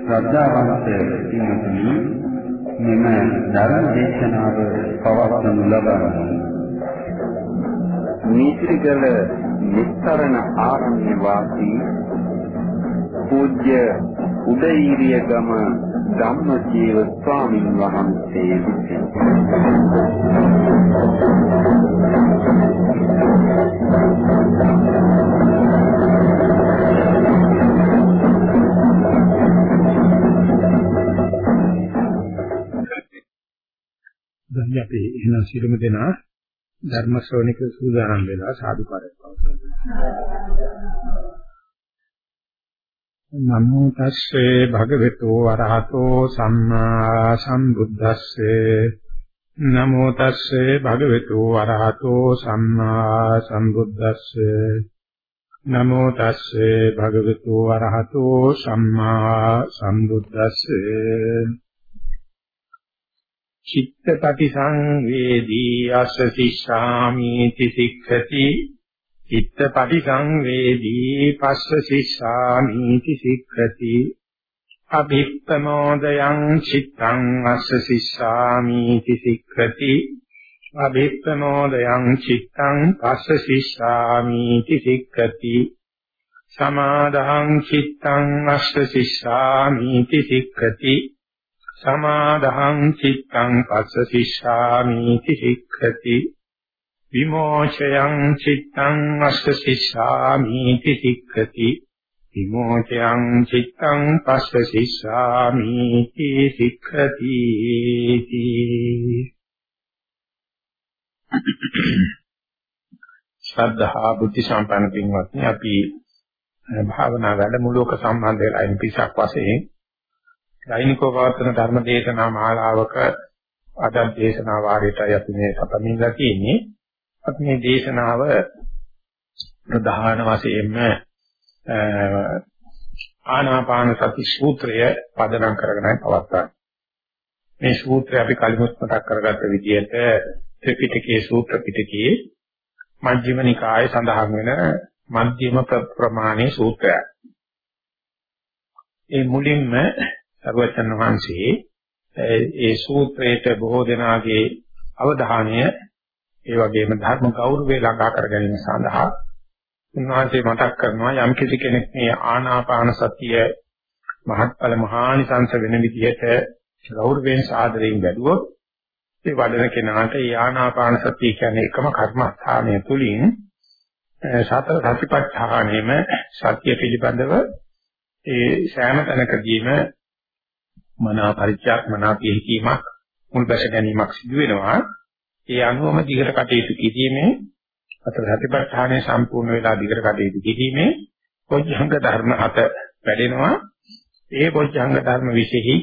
ශ්‍රද්ධාවන්ත පින්තුනි මෙම ධර්ම දේශනාව පවත්වනු ලබන්නේ නීතිගල නිස්තරණ ආරණ්‍ය වාසී පූජ්‍ය උදේීරිය ගම ධම්මජීව ස්වාමීන් වහන්සේ විසින් දැන් අපි එහෙනම් සිළුම දෙනා ධර්ම ශ්‍රවණික සූදානම් වෙලා සාදුකාරයක් පවත්වනවා. නමෝ තස්සේ භගවතු වරහතෝ සම්මා සම්බුද්දස්සේ. නමෝ තස්සේ භගවතු වරහතෝ සම්මා සම්බුද්දස්සේ. නමෝ තස්සේ භගවතු වරහතෝ සම්මා සම්බුද්දස්සේ. චිත්තපටි සංවේදී අස්ස සිස්සාමි තිසික්ඛති චිත්තපටි සංවේදී පස්ස සිස්සාමි තිසික්ඛති අභිප්පමෝදයං චිත්තං අස්ස සිස්සාමි තිසික්ඛති අභිප්පමෝදයං චිත්තං පස්ස සිස්සාමි තිසික්ඛති සමාදහං චිත්තං අස්ස සිස්සාමි තිසික්ඛති සමාදහං චිත්තං පස්ස සිස්සාමි තිසික්ඛති විමෝචයං චිත්තං අස්ස සිස්සාමි තිසික්ඛති විමෝචයං චිත්තං පස්ස සිස්සාමි තිසික්ඛති ශ්‍රද්ධා බුද්ධ සම්පන්න පින්වත්නි අපි භාවනා වැඩමුළුවක සම්බන්ධ වෙලා ඉන්න පිසක් වශයෙන් දෛනිකව පවත්වන ධර්ම දේශනා මාලාවක අද දේශනා වාරයටයි අපි මේ සපමින්ලා තියෙන්නේ. අපි මේ දේශනාව ප්‍රධාන වශයෙන්ම ආනාපාන සති සූත්‍රය පදනම් කරගෙනයි පවත්වන්නේ. මේ සූත්‍රය අපි කලිමුත් මතක් කරගත්ත විදිහට ත්‍රිපිටකයේ සූත්‍ර පිටකයේ මජ්ක්‍ධිම නිකායේ සඳහන් වෙන මධ්‍යම ප්‍රමාණයේ සූත්‍රයක්. ඒ මුලින්ම සර්වචන් වහන්සේ ඒ සූත්‍රයට බොහෝ දෙනාගේ අවධානය ඒ වගේම ධර්ම ගෞරවය ළඟා කර ගැනීම සඳහා උන්වහන්සේ මතක් කරනවා යම් කිසි කෙනෙක් මේ ආනාපාන සතිය මහත්ඵල මහානිසංස වෙන විදිහට ගෞරවයෙන් සාදරයෙන් වැඩුවොත් ඒ වඩන කෙනාට ඒ ආනාපාන සතිය කියන්නේ එකම කර්මස්ථානය තුලින් සතර සතිපට්ඨානෙම සත්‍ය පිළිබඳව ඒ සෑම තැනකදීම මනා පරිත්‍යාග මනා පිළිකීමක් මුල් බැස ගැනීමක් සිදු වෙනවා. ඒ අනුවම දිගට කටයුතු කිරීමේ අතර සතිපට්ඨානය සම්පූර්ණ වෙලා දිගට කටයුතු කිරීමේ පොඥංග ධර්ම හත වැඩෙනවා. ඒ පොඥංග ධර්ම විශේෂයි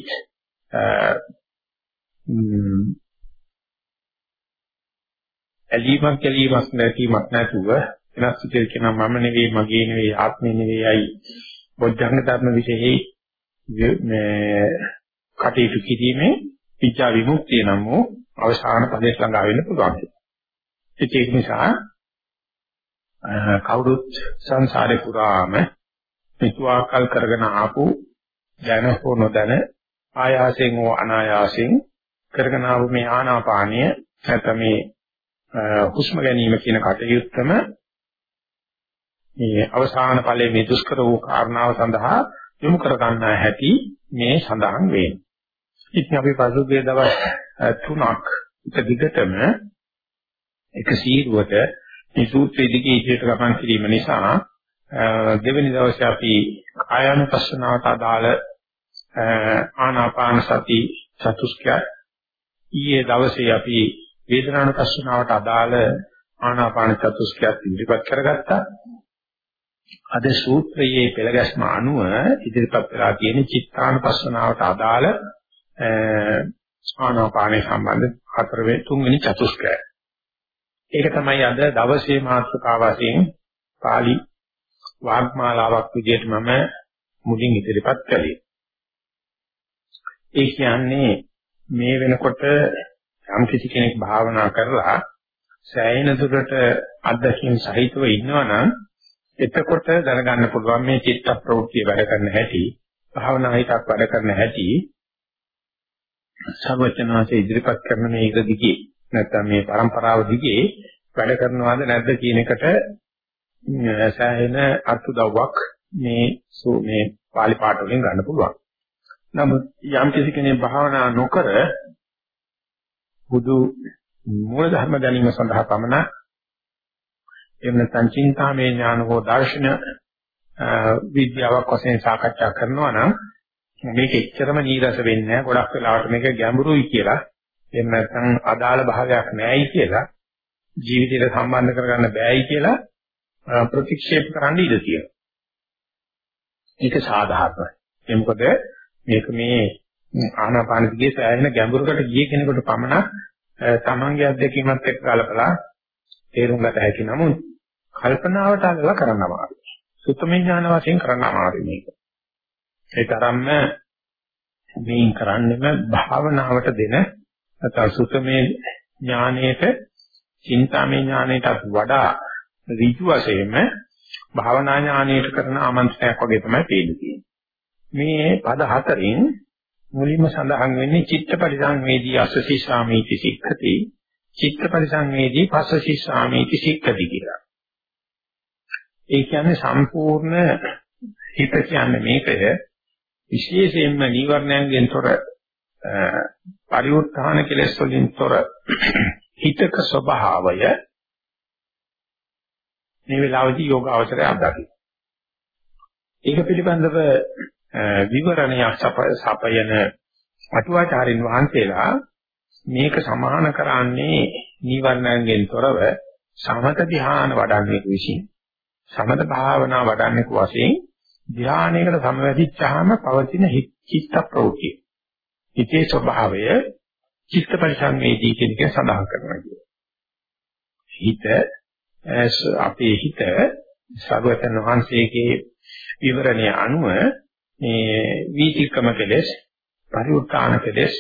ඇලීමක් ගැලීමක් නැතිවක් නැතුව වෙනස් විදිහට කියනවා මම නෙවෙයි මගේ නෙවෙයි ආත්මෙ නෙවෙයියි බොද්ධංග ධර්ම විශේෂයි මේ කටයුතු කිරීමේ විචා විමුක්තිය නම් වූ අවසාන පදේ ළඟා වෙන්න පුළුවන්. ඒක නිසා කවුරුත් සංසාරේ පුරාම පිටුවාකල් කරගෙන ආපු දැන හෝ නොදැන ආයාසයෙන් හෝ අනායාසයෙන් කරගෙන ආපු මේ ආනාපානය නැත්නම් මේ හුස්ම ගැනීම කියන කටයුත්තම මේ අවසාන ඵලයේ මේ දුෂ්කර වූ කාරණාව සඳහා යොමු කර ගන්නා හැටි මේ සඳහන් වෙන්නේ. ඉතින් අපි පසුගිය දවස් තුනක් එක දිගටම එක සීරුවට මේ සූත්‍රයේ දිගේ ඉදිරියට ගමන් කිරීම නිසා දෙවෙනි දවසේ අපි කායानुපස්සනාවට අදාළ ආනාපාන සති චතුස්කය ඊයේ දවසේ අපි වේදනානුපස්සනාවට අදාළ ආනාපාන චතුස්කයත් ඉදිරිපත් කරගත්තා. අද සූත්‍රයේ පෙළගැස්ම අනුව ඉදිරිපත් වෙලා තියෙන චිත්තානුපස්සනාවට අදාළ ආනාපානේ සම්බන්ධ හතරවෙනි තුන්වෙනි චතුස්කය. ඒක තමයි අද දවසේ මාතෘකාව වශයෙන් පාලි වාග්මාලාවක් විදිහට මම මුලින් ඉදිරිපත් කළේ. ඒ කියන්නේ මේ වෙනකොට යම් කිසි කෙනෙක් භාවනා කරලා සෑහෙන දුරට අත්දැකීම් සහිතව ඉන්නවනම් එතකොට දැනගන්න පුළුවන් මේ චිත්ත ප්‍රවෘත්ති වැඩ කරන හැටි භාවනා හිතක් වැඩ කරන හැටි සර්වචනාසේ ඉදිරිපත් කරන මේ ඉර දිගේ නැත්නම් මේ પરම්පරාව දිගේ වැඩ කරනවාද නැද්ද කියන එකට සෑහෙන අර්ථදව්වක් මේ මේ පාලි පාඨ වලින් ගන්න පුළුවන්. නමුත් යම් කිසි කෙනෙක් භාවනා නොකර බුදු මූල ධර්ම ගැනීම සඳහා පමණ එහෙම නැත්නම් චින්තාමය ඥාන හෝ දර්ශන විද්‍යාවක් වශයෙන් සාකච්ඡා කරනවා නම් මේක එච්චරම නීරස වෙන්නේ නැහැ. ගොඩක් වෙලාවට මේක ගැඹුරුයි කියලා එහෙම නැත්නම් අදාළ භාගයක් නැහැයි කියලා ජීවිතයට සම්බන්ධ කරගන්න බෑයි කියලා ප්‍රතික්ෂේප කරන්න ඉඩ තියෙනවා. ඒක සාධාරණයි. ඒ මොකද මේක මේ ආනාපාන දිගේ සෑහෙන ගැඹුරකට ගිය කෙනෙකුට පමණක් තමන්ගේ අත්දැකීමත් එක්ක කලපලා තේරුම් ගත හැකි නමුත් කල්පනාවට අල්ලලා කරන්න අමාරුයි. සුත්තමේ ඥාන වශයෙන් කරන්න අමාරුයි මේක. ඒ තරම්ම මේන් කරන්නේම භාවනාවට දෙන නැත්නම් සුත්තමේ ඥානයේට චින්තාමේ ඥානයටත් වඩා ඍජු වශයෙන්ම භාවනා ඥානයට කරන ආමන්ත්‍රණයක් වගේ තමයි පේන්නේ. මේ පද හතරින් මුලින්ම සඳහන් වෙන්නේ චිත්ත පරිසංවේදී අසසී සාමීති සික්ඛති චිත්ත පරිසංවේදී පස්සසී සාමීති සික්ඛති කියලා. ඒ කියන්නේ සම්පූර්ණ හිත කියන්නේ මේකය විශේෂයෙන්ම නීවරණයන්ගෙන් තොර පරිඋත්ථාන කෙලෙස් වලින් තොර හිතක ස්වභාවය මේ වෙලාවේදී යෝග අවසරය අත්දකින්න. ඒක පිළිබඳව විවරණයක් සපයන අටුවාචාරින් වහන්සේලා මේක සමාන කරන්නේ නිවර්ණයෙන් තොරව සමත ධ්‍යාන වඩන්නේ විසින් සමත භාවනා වඩන්නේ වශයෙන් ධ්‍යානයකට සමවැදිච්චාම පවතින චිත්ත ප්‍රවෘත්ති. හිතේ ස්වභාවය චිත්ත පරිසංවේදී කියන එක සඳහන් කරනවා කියන්නේ. හිත අපේ හිත සර්වතන වහන්සේගේ විවරණය අනුව මේ වීතික්‍රම කෙලෙස් පරිඋත්තාන කෙලෙස්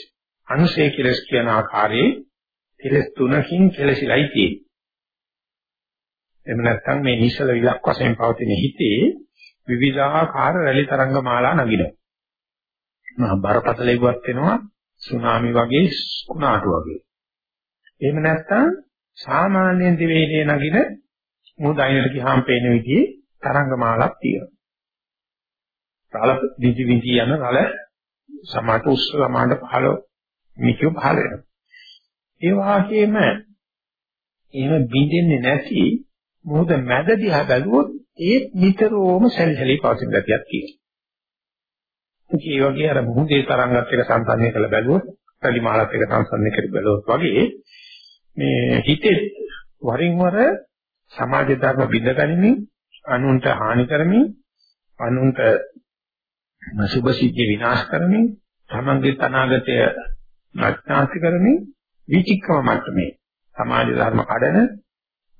අනුසේ කෙලෙස් කියන ආකාරයේ කෙලෙස් තුනකින් කෙලසිලයි තියෙන්නේ. එහෙම නැත්නම් මේ නිසල විලක් වශයෙන් පවතින හිතේ විවිධාකාර රැලි තරංග මාලා නගිනවා. මහා බරපතල ඉවත් වෙනවා සුනාමි වගේ කුණාටු වගේ. එහෙම නැත්නම් සාමාන්‍යයෙන් දිවේලේ නගින මොහොත අයිනට ගියාම පේන විදිහේ තරංග මාලාවක් තියෙනවා. රළ විදි විදි යන රළ සමාට උස්ස සමාට පහළ මිකු පහළ වෙනවා. ඒ වාගේම එහෙම බින්දෙන්නේ නැති මොහොත මැද දිහා බැලුවොත් ඒත් නිතරම සැලසලි පවතින ගතියක් තියෙනවා. ඒ වගේ අර මුහුදේ තරංගات එක සංසන්දනය කරලා බැලුවොත් පරිමාලත් එක සංසන්දනය කරලා බැලුවොත් වගේ මේ හිතේ වරින් වර සමාජ ධර්ම බිඳගනිමින් අනුන්ට හානි කරමින් අනුන්ට සුභ සිද්ධි විනාශ කරමින් තමන්ගේ අනාගතය නැත්නාසි කරමින් විචික්කම මට්ටමේ සමාජ ධර්ම කඩන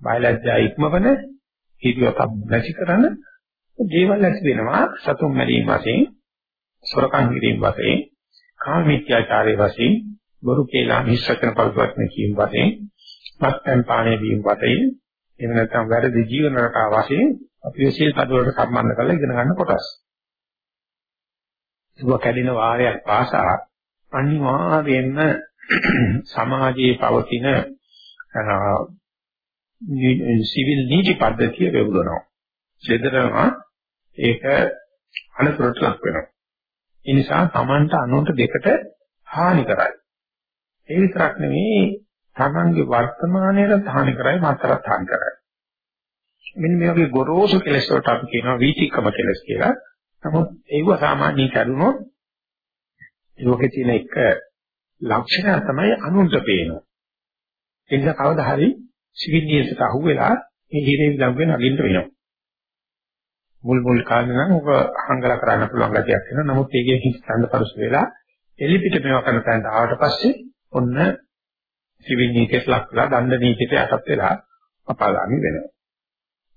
බයලජ්ජා ඉක්මවන හිතියොත් නැති කරන දේවල් ඇති වෙනවා සතුම් මැරීම වශයෙන් සොරකම් කිරීම වශයෙන් කාම මිත්‍යාචාරයේ වශයෙන් බොරු කේලා මිශ්‍රකන පරිවර්තන කීම් වශයෙන් මත්පැන් පානය දීම වශයෙන් එහෙම නැත්නම් වැරදි ජීවන රටාව වශයෙන් අපි විශේෂ පදවලට සම්බන්ධ කරලා ඉගෙන ගන්න කොටස්. ඒක කැඩෙන වාරයක් පාසා අනිවාර්යයෙන්ම සමාජයේ පවතින සිවිල් නීති පද්ධතිය වෙවුලනවා. දෙදරම ඒක අනතුරට ලක් වෙනවා. ඒ නිසා Tamanට අනුන්ට දෙකට හානි කරයි. ඒ විතරක් නෙවෙයි තමන්ගේ වර්තමානයට හානි කරයි මාතරත් හානි කරයි. මෙන්න මේ වගේ ගොරෝසු කෙලෙස් වලට අපි කියනවා වීතික්‍රම කෙලෙස් කියලා. නමුත් ඒව සාමාන්‍යයෙන් කරුණොත් ඒකේ තියෙන එක ලක්ෂණය තමයි අනුන්ට පේනවා. ඒ නිසා කවදා හරි සිවිලියකට අහුවෙලා මේ හිරේ විලංගුවේ නගින්න වෙනවා. මුල් මුල් කාලේ නම් ඔක හංගලා කරන්න පුළුවන් ගතියක් වෙනවා. නමුත් ඒකේ හිස්තන්ද පරිස වෙලා එලිපිට මේවා කරන තැනට ආවට පස්සේ ඔන්න සිවිල් නීතියට ලක් වෙලා දණ්ඩ නීතියට යටත් වෙලා අපාගාමී වෙනවා.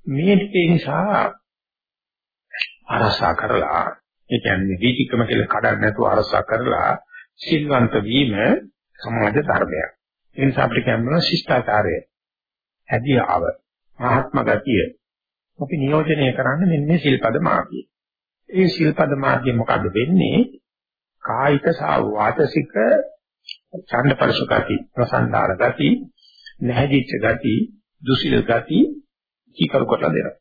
මේ ටිකේ නිසා අරසා කරලා ඒ කියන්නේ දීතිකම කියලා කඩන්න නැතුව අරසා කරලා සිල්වන්ත වීම සමාජ ධර්මයක්. ඒ නිසා අපිට කියන්න ශිෂ්ටාචාරය, හැදියාව, මහත්ම ගතිය අපි නියෝජනය කරන්නේ මෙන්න මේ සිල්පද මාර්ගය. ඒ සිල්පද මාර්ගය මොකද වෙන්නේ? කායික සහ වාචසික ඡන්දපරස ගති, ප්‍රසන්නාර ගති, නැහැදිච්ච ගති, දුසිල ගති කීකරු කරලා දෙනවා.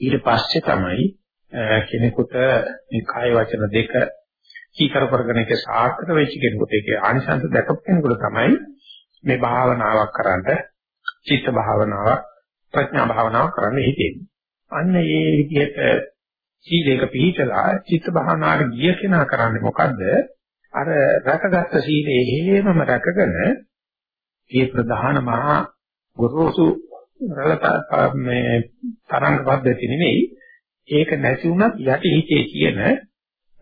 ඊට පස්සේ තමයි කෙනෙකුට මේ කාය වචන දෙක කීකරු කරගෙන ඒක සාර්ථක වෙච්ච කෙනෙකුට ඒක ආනිසංස දැකපු කෙනෙකුට තමයි මේ භාවනාවක් කරන්න චිත්ත භාවනාවක් ප්‍රඥා භාවනාවක් කරන්න හිතෙන්නේ. අන්න ඒ විදිහට සීලයක පිළිතලා චිත්ත භාවනාවට ගිය කෙනා කරන්නේ මොකද්ද? අර රැකගත්ත සීලේ හේමම රැකගෙන මේ ප්‍රධාන මහා ගුරුසු රලතා මේ තරංග පද්ධති නෙවෙයි ඒක නැති වුණත් යටි හිතේ තියෙන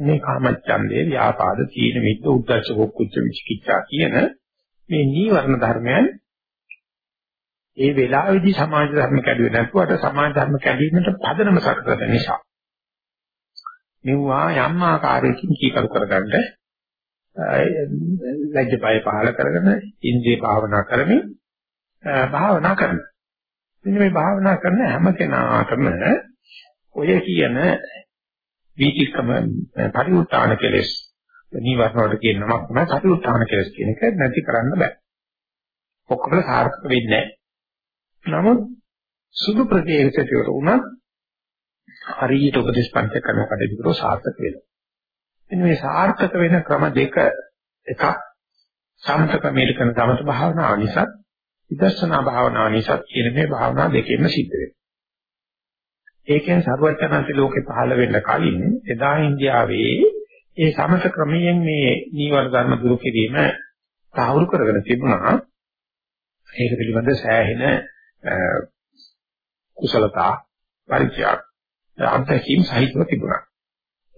මේ කාමච්ඡන්දේ ව්‍යාපාද තීන මිද්ද උද්දච්ච කුච්ච විචිකිච්ඡා කියන මේ නීවරණ ධර්මයන් ඒ වෙලාවේදී සමාජ ධර්ම කැඩුවේ නැතුවට සමාජ ධර්ම කැඩීමට පදනම සකසන නිසා මෙවුවා යම් ආකාරයකින් කීකරු කරගන්න ලැජ්ජ බය පහල කරගෙන ඉන්ද්‍රිය භාවනා කරමින් භාවනා කරනවා. මෙන්න මේ භාවනා කරන හැම කෙනාටම ඔය කියන වීතික්‍රම පරිඋත්තාන කෙලෙස් නිවර්ණ වලට කියන නමක් තමයි පරිඋත්තාන කෙලෙස් කියන එක නැති කරන්න බෑ. ඔක්කොම සාර්ථක වෙන්නේ නැහැ. නමුත් සුදු ප්‍රදේශයකට උනත් හරියට උපදේශ පන්ති කරන කටයුතු කරෝ සාර්ථක වෙනවා. එන්න මේ සාර්ථක වෙන ක්‍රම දෙක එකක් සමතක මේකන සමත භාවනාව නිසා විදර්ශනා භාවනාව නිසා කියන මේ භාවනා දෙකෙන්ම සිද්ධ වෙනවා. ඒකෙන් සර්වඥාන්ති ලෝකේ පහළ වෙන්න කලින් එදා ඉන්දියාවේ ඒ සමත ක්‍රමයෙන් මේ නීවර ධර්ම දුරු කිරීම සාහවුරු කරගෙන තිබුණා. ඒක පිළිබඳ සෑහෙන කුසලතා පරිචයක් අත්දැකීම් සහිතව තිබුණා.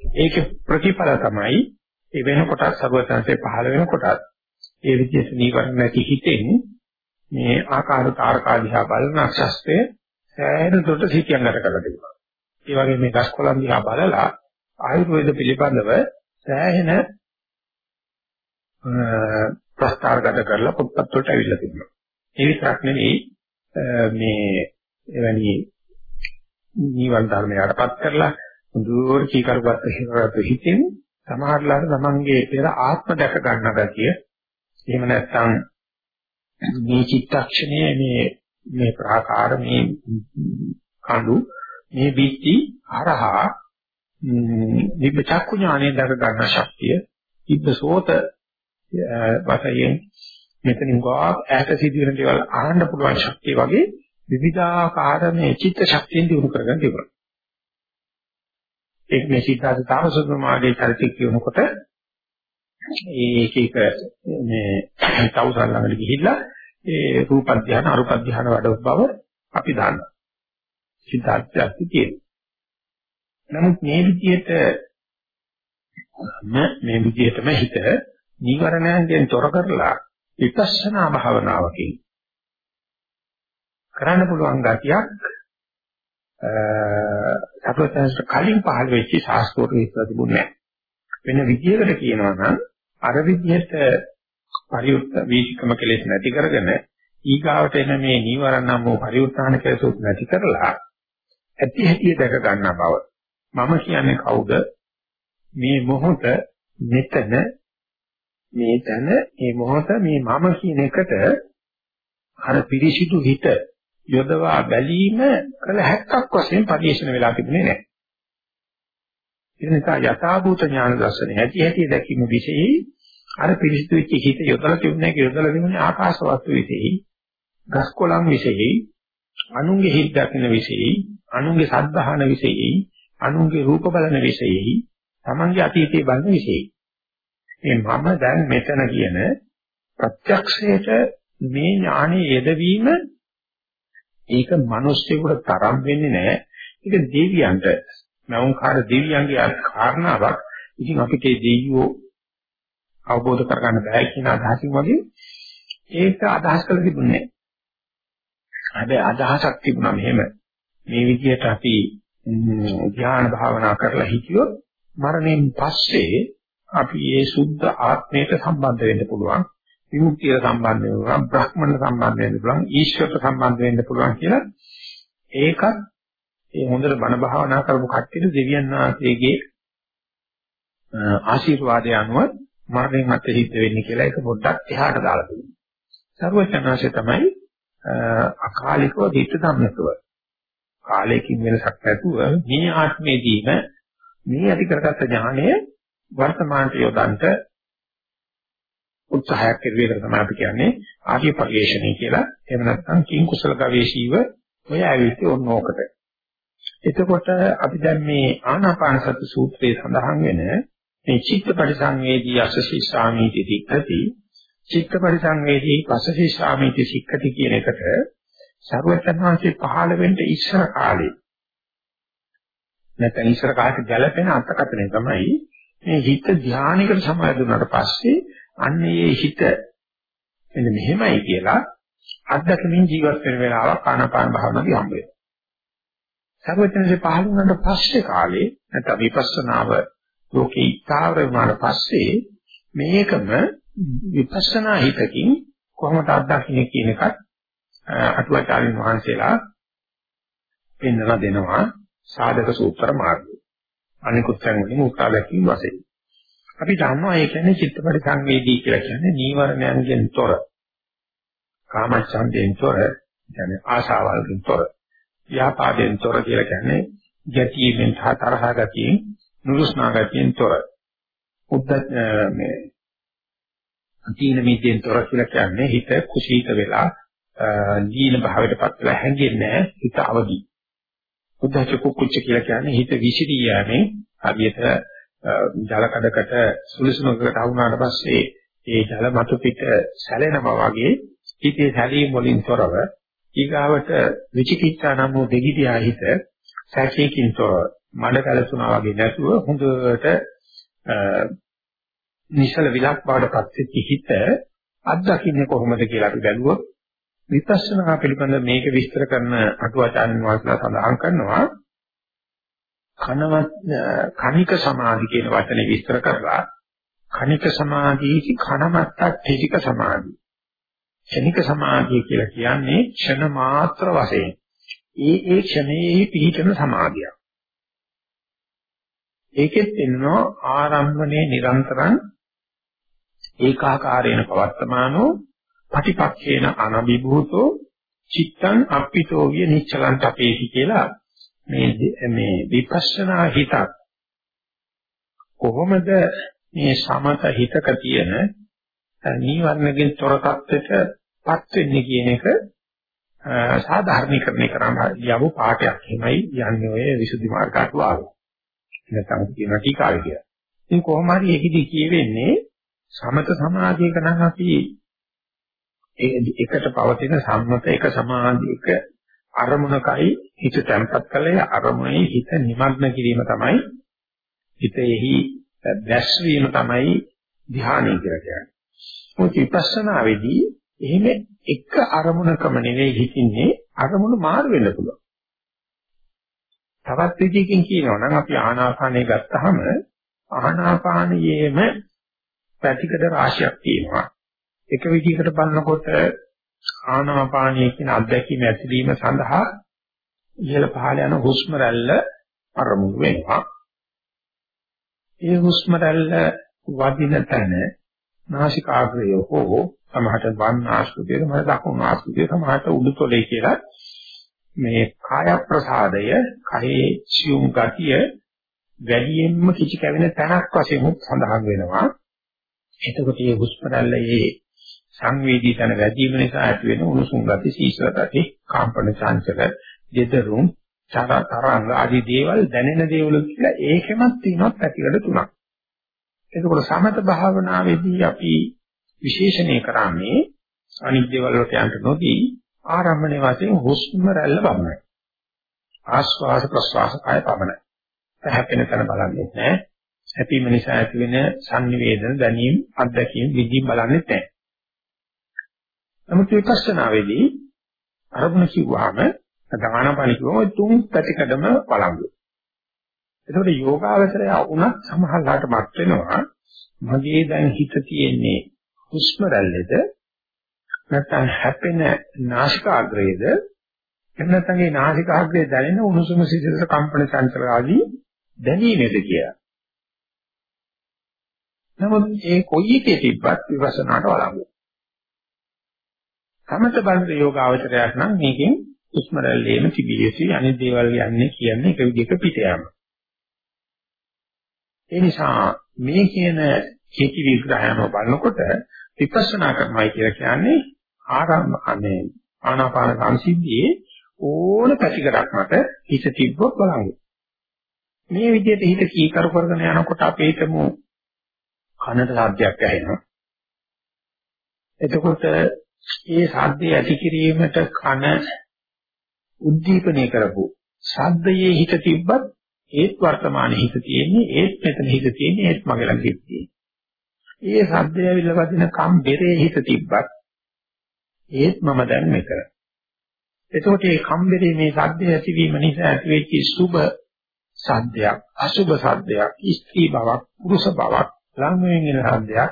ඒකේ ප්‍රතිඵල තමයි ඒ වෙනකොට සර්වඥාන්සේ පහළ වෙනකොට ඒ විදිහට නීවරණ නැති හිතෙන් මේ ආකාර තාරකා දිහා බලන අක්ෂස්තේ සෑහෙන දුරට සිටියන්නට කරලා තිබුණා. ඒ වගේ මේ ගස්කොලන් දිහා බලලා ආයුර්වේද පිළිබඳව සෑහෙන ප්‍රස්තාරගත කරලා පොත්පත් වලට අවිල්ලා තිබුණා. ඒ විතරක් නෙවෙයි මේ එවැනි නිවන් ධර්මයටපත් කරලා මුදුවර කීකරුවත් හේවරත හිතෙන් සමහරලාට තමන්ගේ පෙර ආත්ම දැක ගන්න ගැතිය එහෙම නැත්නම් මේ චිත්තක්ෂණයේ මේ මේ ප්‍රාකාර මේ කඳු මේ බිත්ති හරහා දිබ්බ චක්කු ඥානය දක ගන්න ශක්තිය දිබ්බ සෝත වශයෙන් මෙතනින් ගා ඈත සිදුවෙන දේවල් අහන්න පුළුවන් ශක්තිය වගේ විවිධාකාර මේ චිත්ත ශක්තියෙන් දිනු කරගෙන තිබුණා. ඒක මේ සිතාද තාමසුමාගේ චරිතය කියනකොට ඒක එක මේ තවුසන් ළඟට ගිහිල්ලා ඒ රූප ධානය අරූප ධානය වඩව බව අපි දන්නවා. සිතාර්ථයක් තියෙනවා. නමුත් මේ විදිහට මේ විදිහටම හිත නීවරණයන්ගෙන් තොර කරලා විපස්සනා භාවනාවකින් කරන්න පුළුවන් ගතියක් සතරතන්ට කලින් පහළ වෙච්ච ශාස්ත්‍රෝත් විස්තර තිබුණේ නැහැ. වෙන විදිහකට කියනවා නම් අර විදිහට පරිඋත් වීතිකම කෙලෙස් නැති කරගෙන ඊගාවට එන මේ නීවරණ නම් වූ පරිඋත්ථාන කෙලෙසුත් නැති කරලා ඇති හැටි දැක ගන්නා බව. මම කියන්නේ කවුද? මේ මොහොත මෙතන මේ තැන මේ මොහොත මේ මම කියන එකට අර පිරිසිදු හිත යොදවා බැලීම කළ හැක්කක් වශයෙන් පරිශන වෙලා තිබුණේ නැහැ. ඒ නිසා යථාභූත ඥාන දර්ශනය ඇති ඇති දැකීම විශේෂයි. අර පිරිසිදු වෙච්ච හිත යොදලා තිබුණේ ඒක යොදලා තිබුණේ ආකාශ වස්තු විශේෂයි. ගස් කොළන් විශේෂයි. අනුන්ගේ හිත දකින්න විශේෂයි. අනුන්ගේ සද්ධාහන විශේෂයි. අනුන්ගේ රූප බලන විශේෂයි. තමන්ගේ අතීතයේ බලන විශේෂයි. මේ මම දැන් මෙතන කියන ප්‍රත්‍යක්ෂයට මේ ඥානෙ යෙදවීම ඒක මිනිස්සුන්ට තරම් වෙන්නේ නැහැ. ඒක දෙවියන්ට නවුන්කාර දෙවියන්ගේ කාරණාවක්. ඉතින් අපිට ඒ දෙවියෝ අවබෝධ කරගන්න බෑ කියන අදහසින් වගේ ඒක අදහස් කරලා තිබුණේ නැහැ. හැබැයි අදහසක් තිබුණා මෙහෙම මේ විදිහට අපි ධ්‍යාන භාවනා කරලා හිටියොත් මරණයෙන් පස්සේ අපි මේ සුද්ධ ආත්මයට සම්බන්ධ වෙන්න පුළුවන්. විමුක්තිය සම්බන්ධ වෙන්න පුළුවන්, බ්‍රහ්මණ සම්බන්ධ වෙන්න පුළුවන්, ඊශ්වරට සම්බන්ධ වෙන්න පුළුවන් කියලා ඒකත් ඒ හොඳට බණ භාවනා කරපු කට්ටියට දෙවියන් වහන්සේගේ ආශිර්වාදය අනුව මරණයන් මත හිට වෙන්නේ කියලා ඒක පොඩ්ඩක් එහාට දාලා තියෙනවා. සර්වචනාංශය තමයි අකාලිකව දිට ධම්මකව කාලයකින් වෙනසක් නැතුව මේ ආත්මයේදීම මේ ඇති කරගත්ත ඥානය වර්තමානට යොදන්ට උත්සාහයක් කෙරුවේ තමයි අපි කියන්නේ ආර්ය පරිශ්‍රණය කියලා. එහෙම නැත්නම් කිං කුසල ගවේෂීව ඔය ඇවිත් ඕනෝකට. එතකොට අපි දැන් මේ ආනාපාන සති සූත්‍රයේ සඳහන් වෙන මේ චිත්ත පරිසංවේදී අසසී සාමීති දික්ඛති චිත්ත පරිසංවේදී පසසී සාමීති සික්ඛති කියන එකට සර්වඥාන්සේ පහළ වෙන්න ඉස්සර කාලේ නැත්නම් ඉස්සර කාලේ ගැළපෙන අර්ථකථනය තමයි මේ හිත ධානයකට සමාදුනාට පස්සේ අන්නේ හිත එන්න මෙහෙමයි කියලා අත්දැකීමින් ජීවත් වෙන වෙලාවක් ආනාපාන භාවනාවේ හම්බ වෙනවා. සර්වඥාන්සේ පහළ වුණාට පස්සේ කාලේ නැත්නම් විපස්සනාව ලෝකේ ඉස්තාවර වුණාට පස්සේ මේකම විපස්සනා හිතකින් කොහොමද අත්දකින්නේ කියන එකත් අටුවාචාර්යන් වහන්සේලා පෙන්වලා දෙනවා සාධක සූත්‍ර මාර්ගය. අනිකුත් තැන් වලින් උත්සාහ දැක්වීම වශයෙන්. අපි දන්නවා ඒ කියන්නේ චිත්තපටි සංවේදී කියලා කියන්නේ නීවරණයන්ගෙන් තොර. කාමච්ඡන්දයෙන් තොර, කියන්නේ ආශාවල්ගෙන් තොර. ව්‍යාපාදයෙන් තොර කියලා කියන්නේ ගැටීමෙන් තරහ ගතියෙන් නුරුස්නා ගතියෙන් තොර. උද්දත් මේ අතීන මිද්දෙන් තොර කියලා කියන්නේ හිත කුසීත වෙලා දීන භාවයටපත් වෙලා හැංගෙන්නේ හිත අවදි. උද්දච්ච කුක්කුච්ච කියලා කියන්නේ හිත විසිරී යෑමේ හරියට ජල කඩකට සුළුසුමකට වුණාට පස්සේ ඒ ජල මතු පිට සැලෙනවා වගේ හිතේ සැලීම් වලින් තොරව ඊගාවට විචිකිච්ඡා නම් වූ දෙගිඩියා හිත සැකේකින් තොරව මඩ කලසුනා වගේ නැතුව හොඳට නිසල විලක් බවටපත් වෙච්ච හිත අත්දකින්නේ කොහොමද කියලා අපි බැලුවොත් විපස්සනා පිළිබඳ මේක විස්තර කරන අටුවාචාර්යන් වහන්සේලා සඳහන් කරනවා කනවත් කණික සමාධි කියන වචනේ විස්තර කරලා කණික සමාධියි කනමත්ත ඨිතික සමාධි. ක්ෂණික සමාධිය කියලා කියන්නේ ක්ෂණ මාත්‍ර වශයෙන්. ඒ ඒ ක්ෂණයේ පිහිටන සමාධිය. ඒකෙත් එනවා ආරම්භනේ නිරන්තරං ඒකාකාරේන පවත්තමානෝ පටිපක්ඛේන අනබිභූතෝ චිත්තං අප්පිතෝ විය නිච්චලං තපේහි කියලා මේ මේ විපස්සනා හිතක් කොහොමද මේ සමත හිතක තියෙන නීවරණකින් තොර තත්ත්වයටපත් වෙන්නේ කියන එක සාධාරණීකරණය කරන්න යවු පාඩයක් එහෙමයි යන්නේ ඔය විසුද්ධි මාර්ගයට වාගේ. නැත්නම් කියන ටීකාවේ කියලා. ඉතින් කොහොම හරි ඒකෙදි කියවෙන්නේ සමත සමාධියක නම් අපි එකට පවතින සම්මත එක සමාධියක අරමුණකයි හිත තැම්පත් කළේ අරමුණේ හිත නිමග්න කිරීම තමයි හිතෙහි දැස්වීම තමයි ධ්‍යානය කියලා කියන්නේ. මොකද විපස්සනාවේදී එහෙම එක අරමුණකම නෙවෙයි හිතින්නේ අරමුණු මාරු වෙන්න පුළුවන්. තවත් විදිහකින් කියනවා නම් අපි ආනාපානය ගත්තාම ආනාපානයේම පැතිකඩ රාශියක් තියෙනවා. එක විදිහකට බලනකොට ආනාපානයේ කියන අත්දැකීම ඇතිවීම සඳහා ඉහළ පහළ යන හුස්ම රැල්ල අරමුණු වෙනවා. ඒ හුස්ම රැල්ල වදින තැන නාසිකාග්‍රය හෝ සමහරට වම් ආශ්‍රිතය සමහර දකුණු ආශ්‍රිතය සමහරට උඩුතොලේ කියලා මේ කාය ප්‍රසාදය කයේ සියුම් ගතිය වැඩියෙන්ම කිචි කැවෙන තැනක් වශයෙන් සඳහන් වෙනවා. එතකොට මේ හුස්ම රැල්ලේ සංවේදී තන වැඩිම නිසා ඇති වෙන උණුසුම් ගති, සීසල ගති, කම්පන චංචල, දෙදරුම්, චර තරංග ආදී දේවල් දැනෙන දේවල් කියලා ඒකෙමත් තියෙනවා පැතිකඩ තුනක්. එතකොට සමත භාවනාවේදී අපි විශේෂණය කරන්නේ අනිත් දේවල් වලට යන්න නොදී ආරම්භණයේ වශයෙන් හුස්ම රැල්ල බලනවා. ආස්වාද ප්‍රස්වාස කාය පමණයි. හැපෙන තැන බලන්නේ නැහැ. හැපීම නිසා ඇති වෙන සංනිවේදන දැනීම අත්දැකීම් විදි බලන්නේ නැහැ. නමුත් විපස්සනාවේදී අරමුණ කිව්වහම දානපණ කිව්වම තුන් පැතිකඩම බලංගු. එතකොට යෝගාවචරය වුණත් සමහරලාට මත් වෙනවා මගේ දැන් හිත තියෙන්නේ හුස්ම රැල්ලේද නැත්නම් හැපෙන නාසිකාග්‍රයේද එහෙම නැත්නම් ඒ නාසිකාග්‍රයේ දැනෙන උණුසුම සිසිලස කම්පන චංචල ආදී දැනීමේද කියලා. නමුත් ඒ කොයි එකේ තිබ්බත් විපස්සනාට වළංගු. සමත බලන යෝගාවචරයක් නම් මේකෙන් උස්මරල්ලේම තිබිය යුතුයි අනිත් දේවල් යන්නේ කියන්නේ එක විදිහක පිට යාම. ඒ නිසා මේ කියන කීටි විග්‍රහයම බලනකොට විපස්සනා කරනවා කියලා කියන්නේ ආරම්භ අනේ ආනාපාන සංසිද්ධියේ ඕන පැතිකඩක් මත හිත තිබ්බොත් බලන්න. මේ විදිහට හිත කීකරු කරගෙන යනකොට අපේ හිතමු කනට ශබ්දයක් ඇහෙනවා. එතකොට ඒ ශබ්දය ඇති කිරීමට කන උද්දීපනය කරපු ශබ්දයේ හිත තිබ්බත් ඒත් වර්තමානයේ හිත තියෙන්නේ ඒත් මෙතන හිත තියෙන්නේ ඒත් මගේ ළඟ තියෙන්නේ. ඒ ශබ්දය ඇවිල්ලා වදින කම් බෙරේ හිත තිබ්බත් ඒත් මම දැන් මෙතන. එතකොට මේ කම්බරේ මේ සද්දය ඇතිවීම නිසා ඇතිවෙච්ච සුබ සද්දයක්, අසුබ සද්දයක්, ස්ත්‍රී බවක්, පුරුෂ බවක්, ළඟමින් එන සද්දයක්,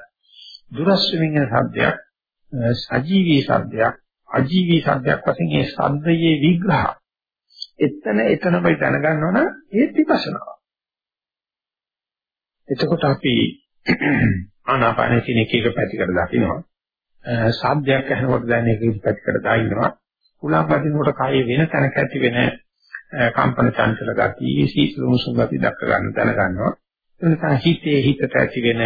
දුරස්වමින් එන සද්දයක්, සජීවී සද්දයක්, අජීවී සද්දයක් වශයෙන් මේ සද්දයේ විග්‍රහ. එතන එතනමයි දැනගන්න ඕන ඒ විපස්සනාව. එතකොට අපි ආනාපාන කියන එක එක පැතිකඩ දකිනවා. සාධ්‍යයක් ඇහෙනකොට දැන් ඒක ඉස්සරහට දානවා. උලම් වදිනකොට කය වෙන තැනක ඇති වෙන කම්පන චංචල ගති, සීතල උණුසුම් ගති දක්ක ගන්න දැන ගන්නවා. එතන හිතේ හිතට ඇති වෙන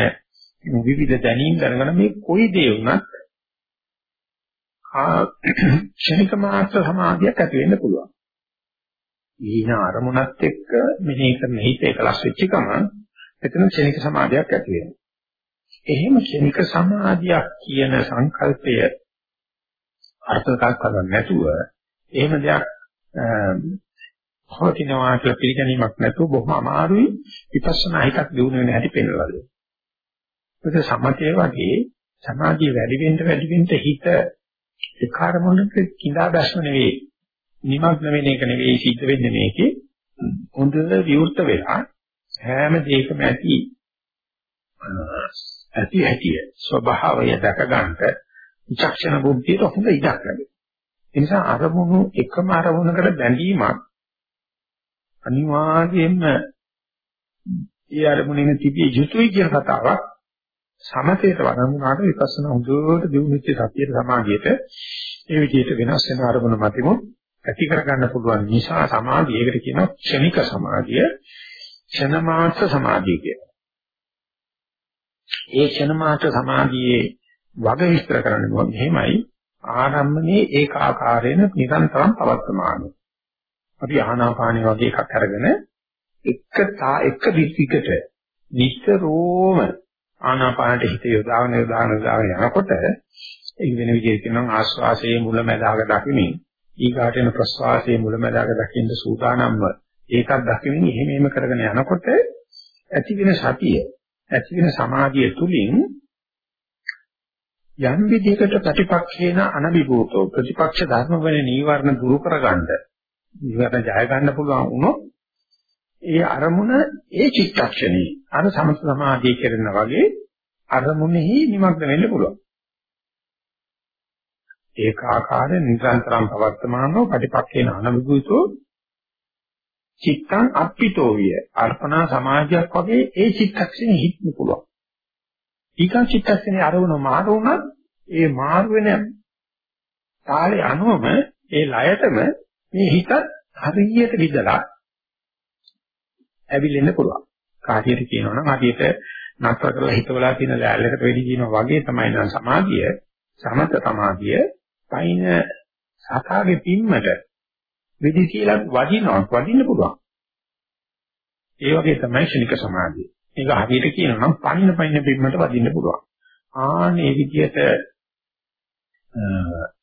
විවිධ දැනීම් දැනගන්න මේ කොයි දේ වුණත් ක්ෂණික මාත්‍ර සමාධියක් ඇති වෙන්න පුළුවන්. ඊන අරමුණත් එක්ක මෙහෙය කරන හිත එකලස් වෙච්ච ගමන් එතන ක්ෂණික සමාධියක් ඇති වෙනවා. එහෙම ක්ෂණික සමාධියක් කියන සංකල්පය අර්ථකථන කරන්නේ නැතුව එහෙම දෙයක් හොතිනවා කියලා පිළිගැනීමක් නැතුව බොහොම අමාරුයි විපස්සනා හිතක් දිනු වෙන හැටි පෙන්වලා දෙනවා. ඒක සමතේ වගේ සමාධිය වැඩි වෙන්න වැඩි වෙන්න හිත ඒ කාර්මොනක කිඳා බැස්ම නෙවෙයි. නිමග්න වෙන එක නෙවෙයි සිද්ධ වෙන්නේ මේකේ. හොඳට විවෘත වෙලා හැම දෙයකම ඇති ඇති ඇති ස්වභාවය දැක ගන්නට විචක්ෂණ බුද්ධියට හොඳ ඉඩක් ලැබෙනවා. ඒ නිසා අරමුණු එකම අරමුණකට බැඳීමක් අනිවාර්යයෙන්ම ඒ අරමුණෙන් තිබිය යුතුයි කියන කතාවක් සමතේට වරමුණාට විපස්සනා හොඳට දියුණුවෙච්ච සතියේ සමාධියට ඒ විදිහට වෙනස් වෙන අරමුණ මතිමු ඇති කරගන්න පුළුවන් නිසා සමාධිය ඒකට කියනවා ක්ෂණික සමාධිය ක්ෂණ මාත්‍ර සමාධිය කියලා. ඒ ක්ෂණ මාත්‍ර සමාධියේ වග විස්තර කරන්න ඕනේ මෙහෙමයි ආරම්භනේ ඒකාකාරයෙන් නිරන්තරම් පවත්වමාන. අපි ආනාපානිය වගේ එකක් අරගෙන එක තා එක දිගට නිතරම ආනාපානට හිත යොදාගෙන යොදාගෙන යොදාගෙන යනකොට ඒ වෙන විදිහට කියනවා ආස්වාසයේ මුලැමැදාක දකිමින් ඊගාට එන ප්‍රස්වාසයේ මුලැමැදාක දකින්න සූදානම්ව. ඒකක් දකිමින් එහෙම එහෙම කරගෙන යනකොට ඇති වෙන සතිය ඇති වෙන සමාධිය තුලින් යම් විදිහකට ප්‍රතිපක්ෂේන අනවිභූතෝ ප්‍රතිපක්ෂ ධර්ම වෙන නීවරණ දුරු කරගන්න නීවරණ ජය ගන්න පුළුවන් වුණොත් ඒ අරමුණ ඒ චිත්තක්ෂණේ අර සමථ සමාධිය කරන වගේ අරමුණෙහි නිමග්න වෙන්න පුළුවන්. ඒකාකාර නිරන්තරම් පවර්තමානෝ ප්‍රතිපක්ෂේන අනවිභූතෝ චිත්තං අප්පිතෝ විය. අර්පණා සමාජයක් වගේ ඒ චිත්තක්ෂණෙ හිටන්න පුළුවන්. ඊකා චිත්තක්ෂණේ අරමුණ මාරු වුණත් ඒ මාරු වෙන තාලේ අනුවම ඒ ලයටම මේ හිතත් හරියට විදලා ඇවිලෙන්න පුළුවන්. කාටියට කියනවා නම් හරියට නතර කරලා හිතවලා තියෙන ලෑල්ලකට වෙඩි දිනවා වගේ තමයි නම් සමාධිය සමත සමාධිය පයින් සතාගේ පිම්මට වෙඩි කියලා වදිනවා වදින්න පුළුවන්. ඒ වගේ තමයි ශනික සමාධිය. මේක හරියට කියනවා නම් පයින් පයින් පිම්මට වදින්න පුළුවන්. ආනේ විදියට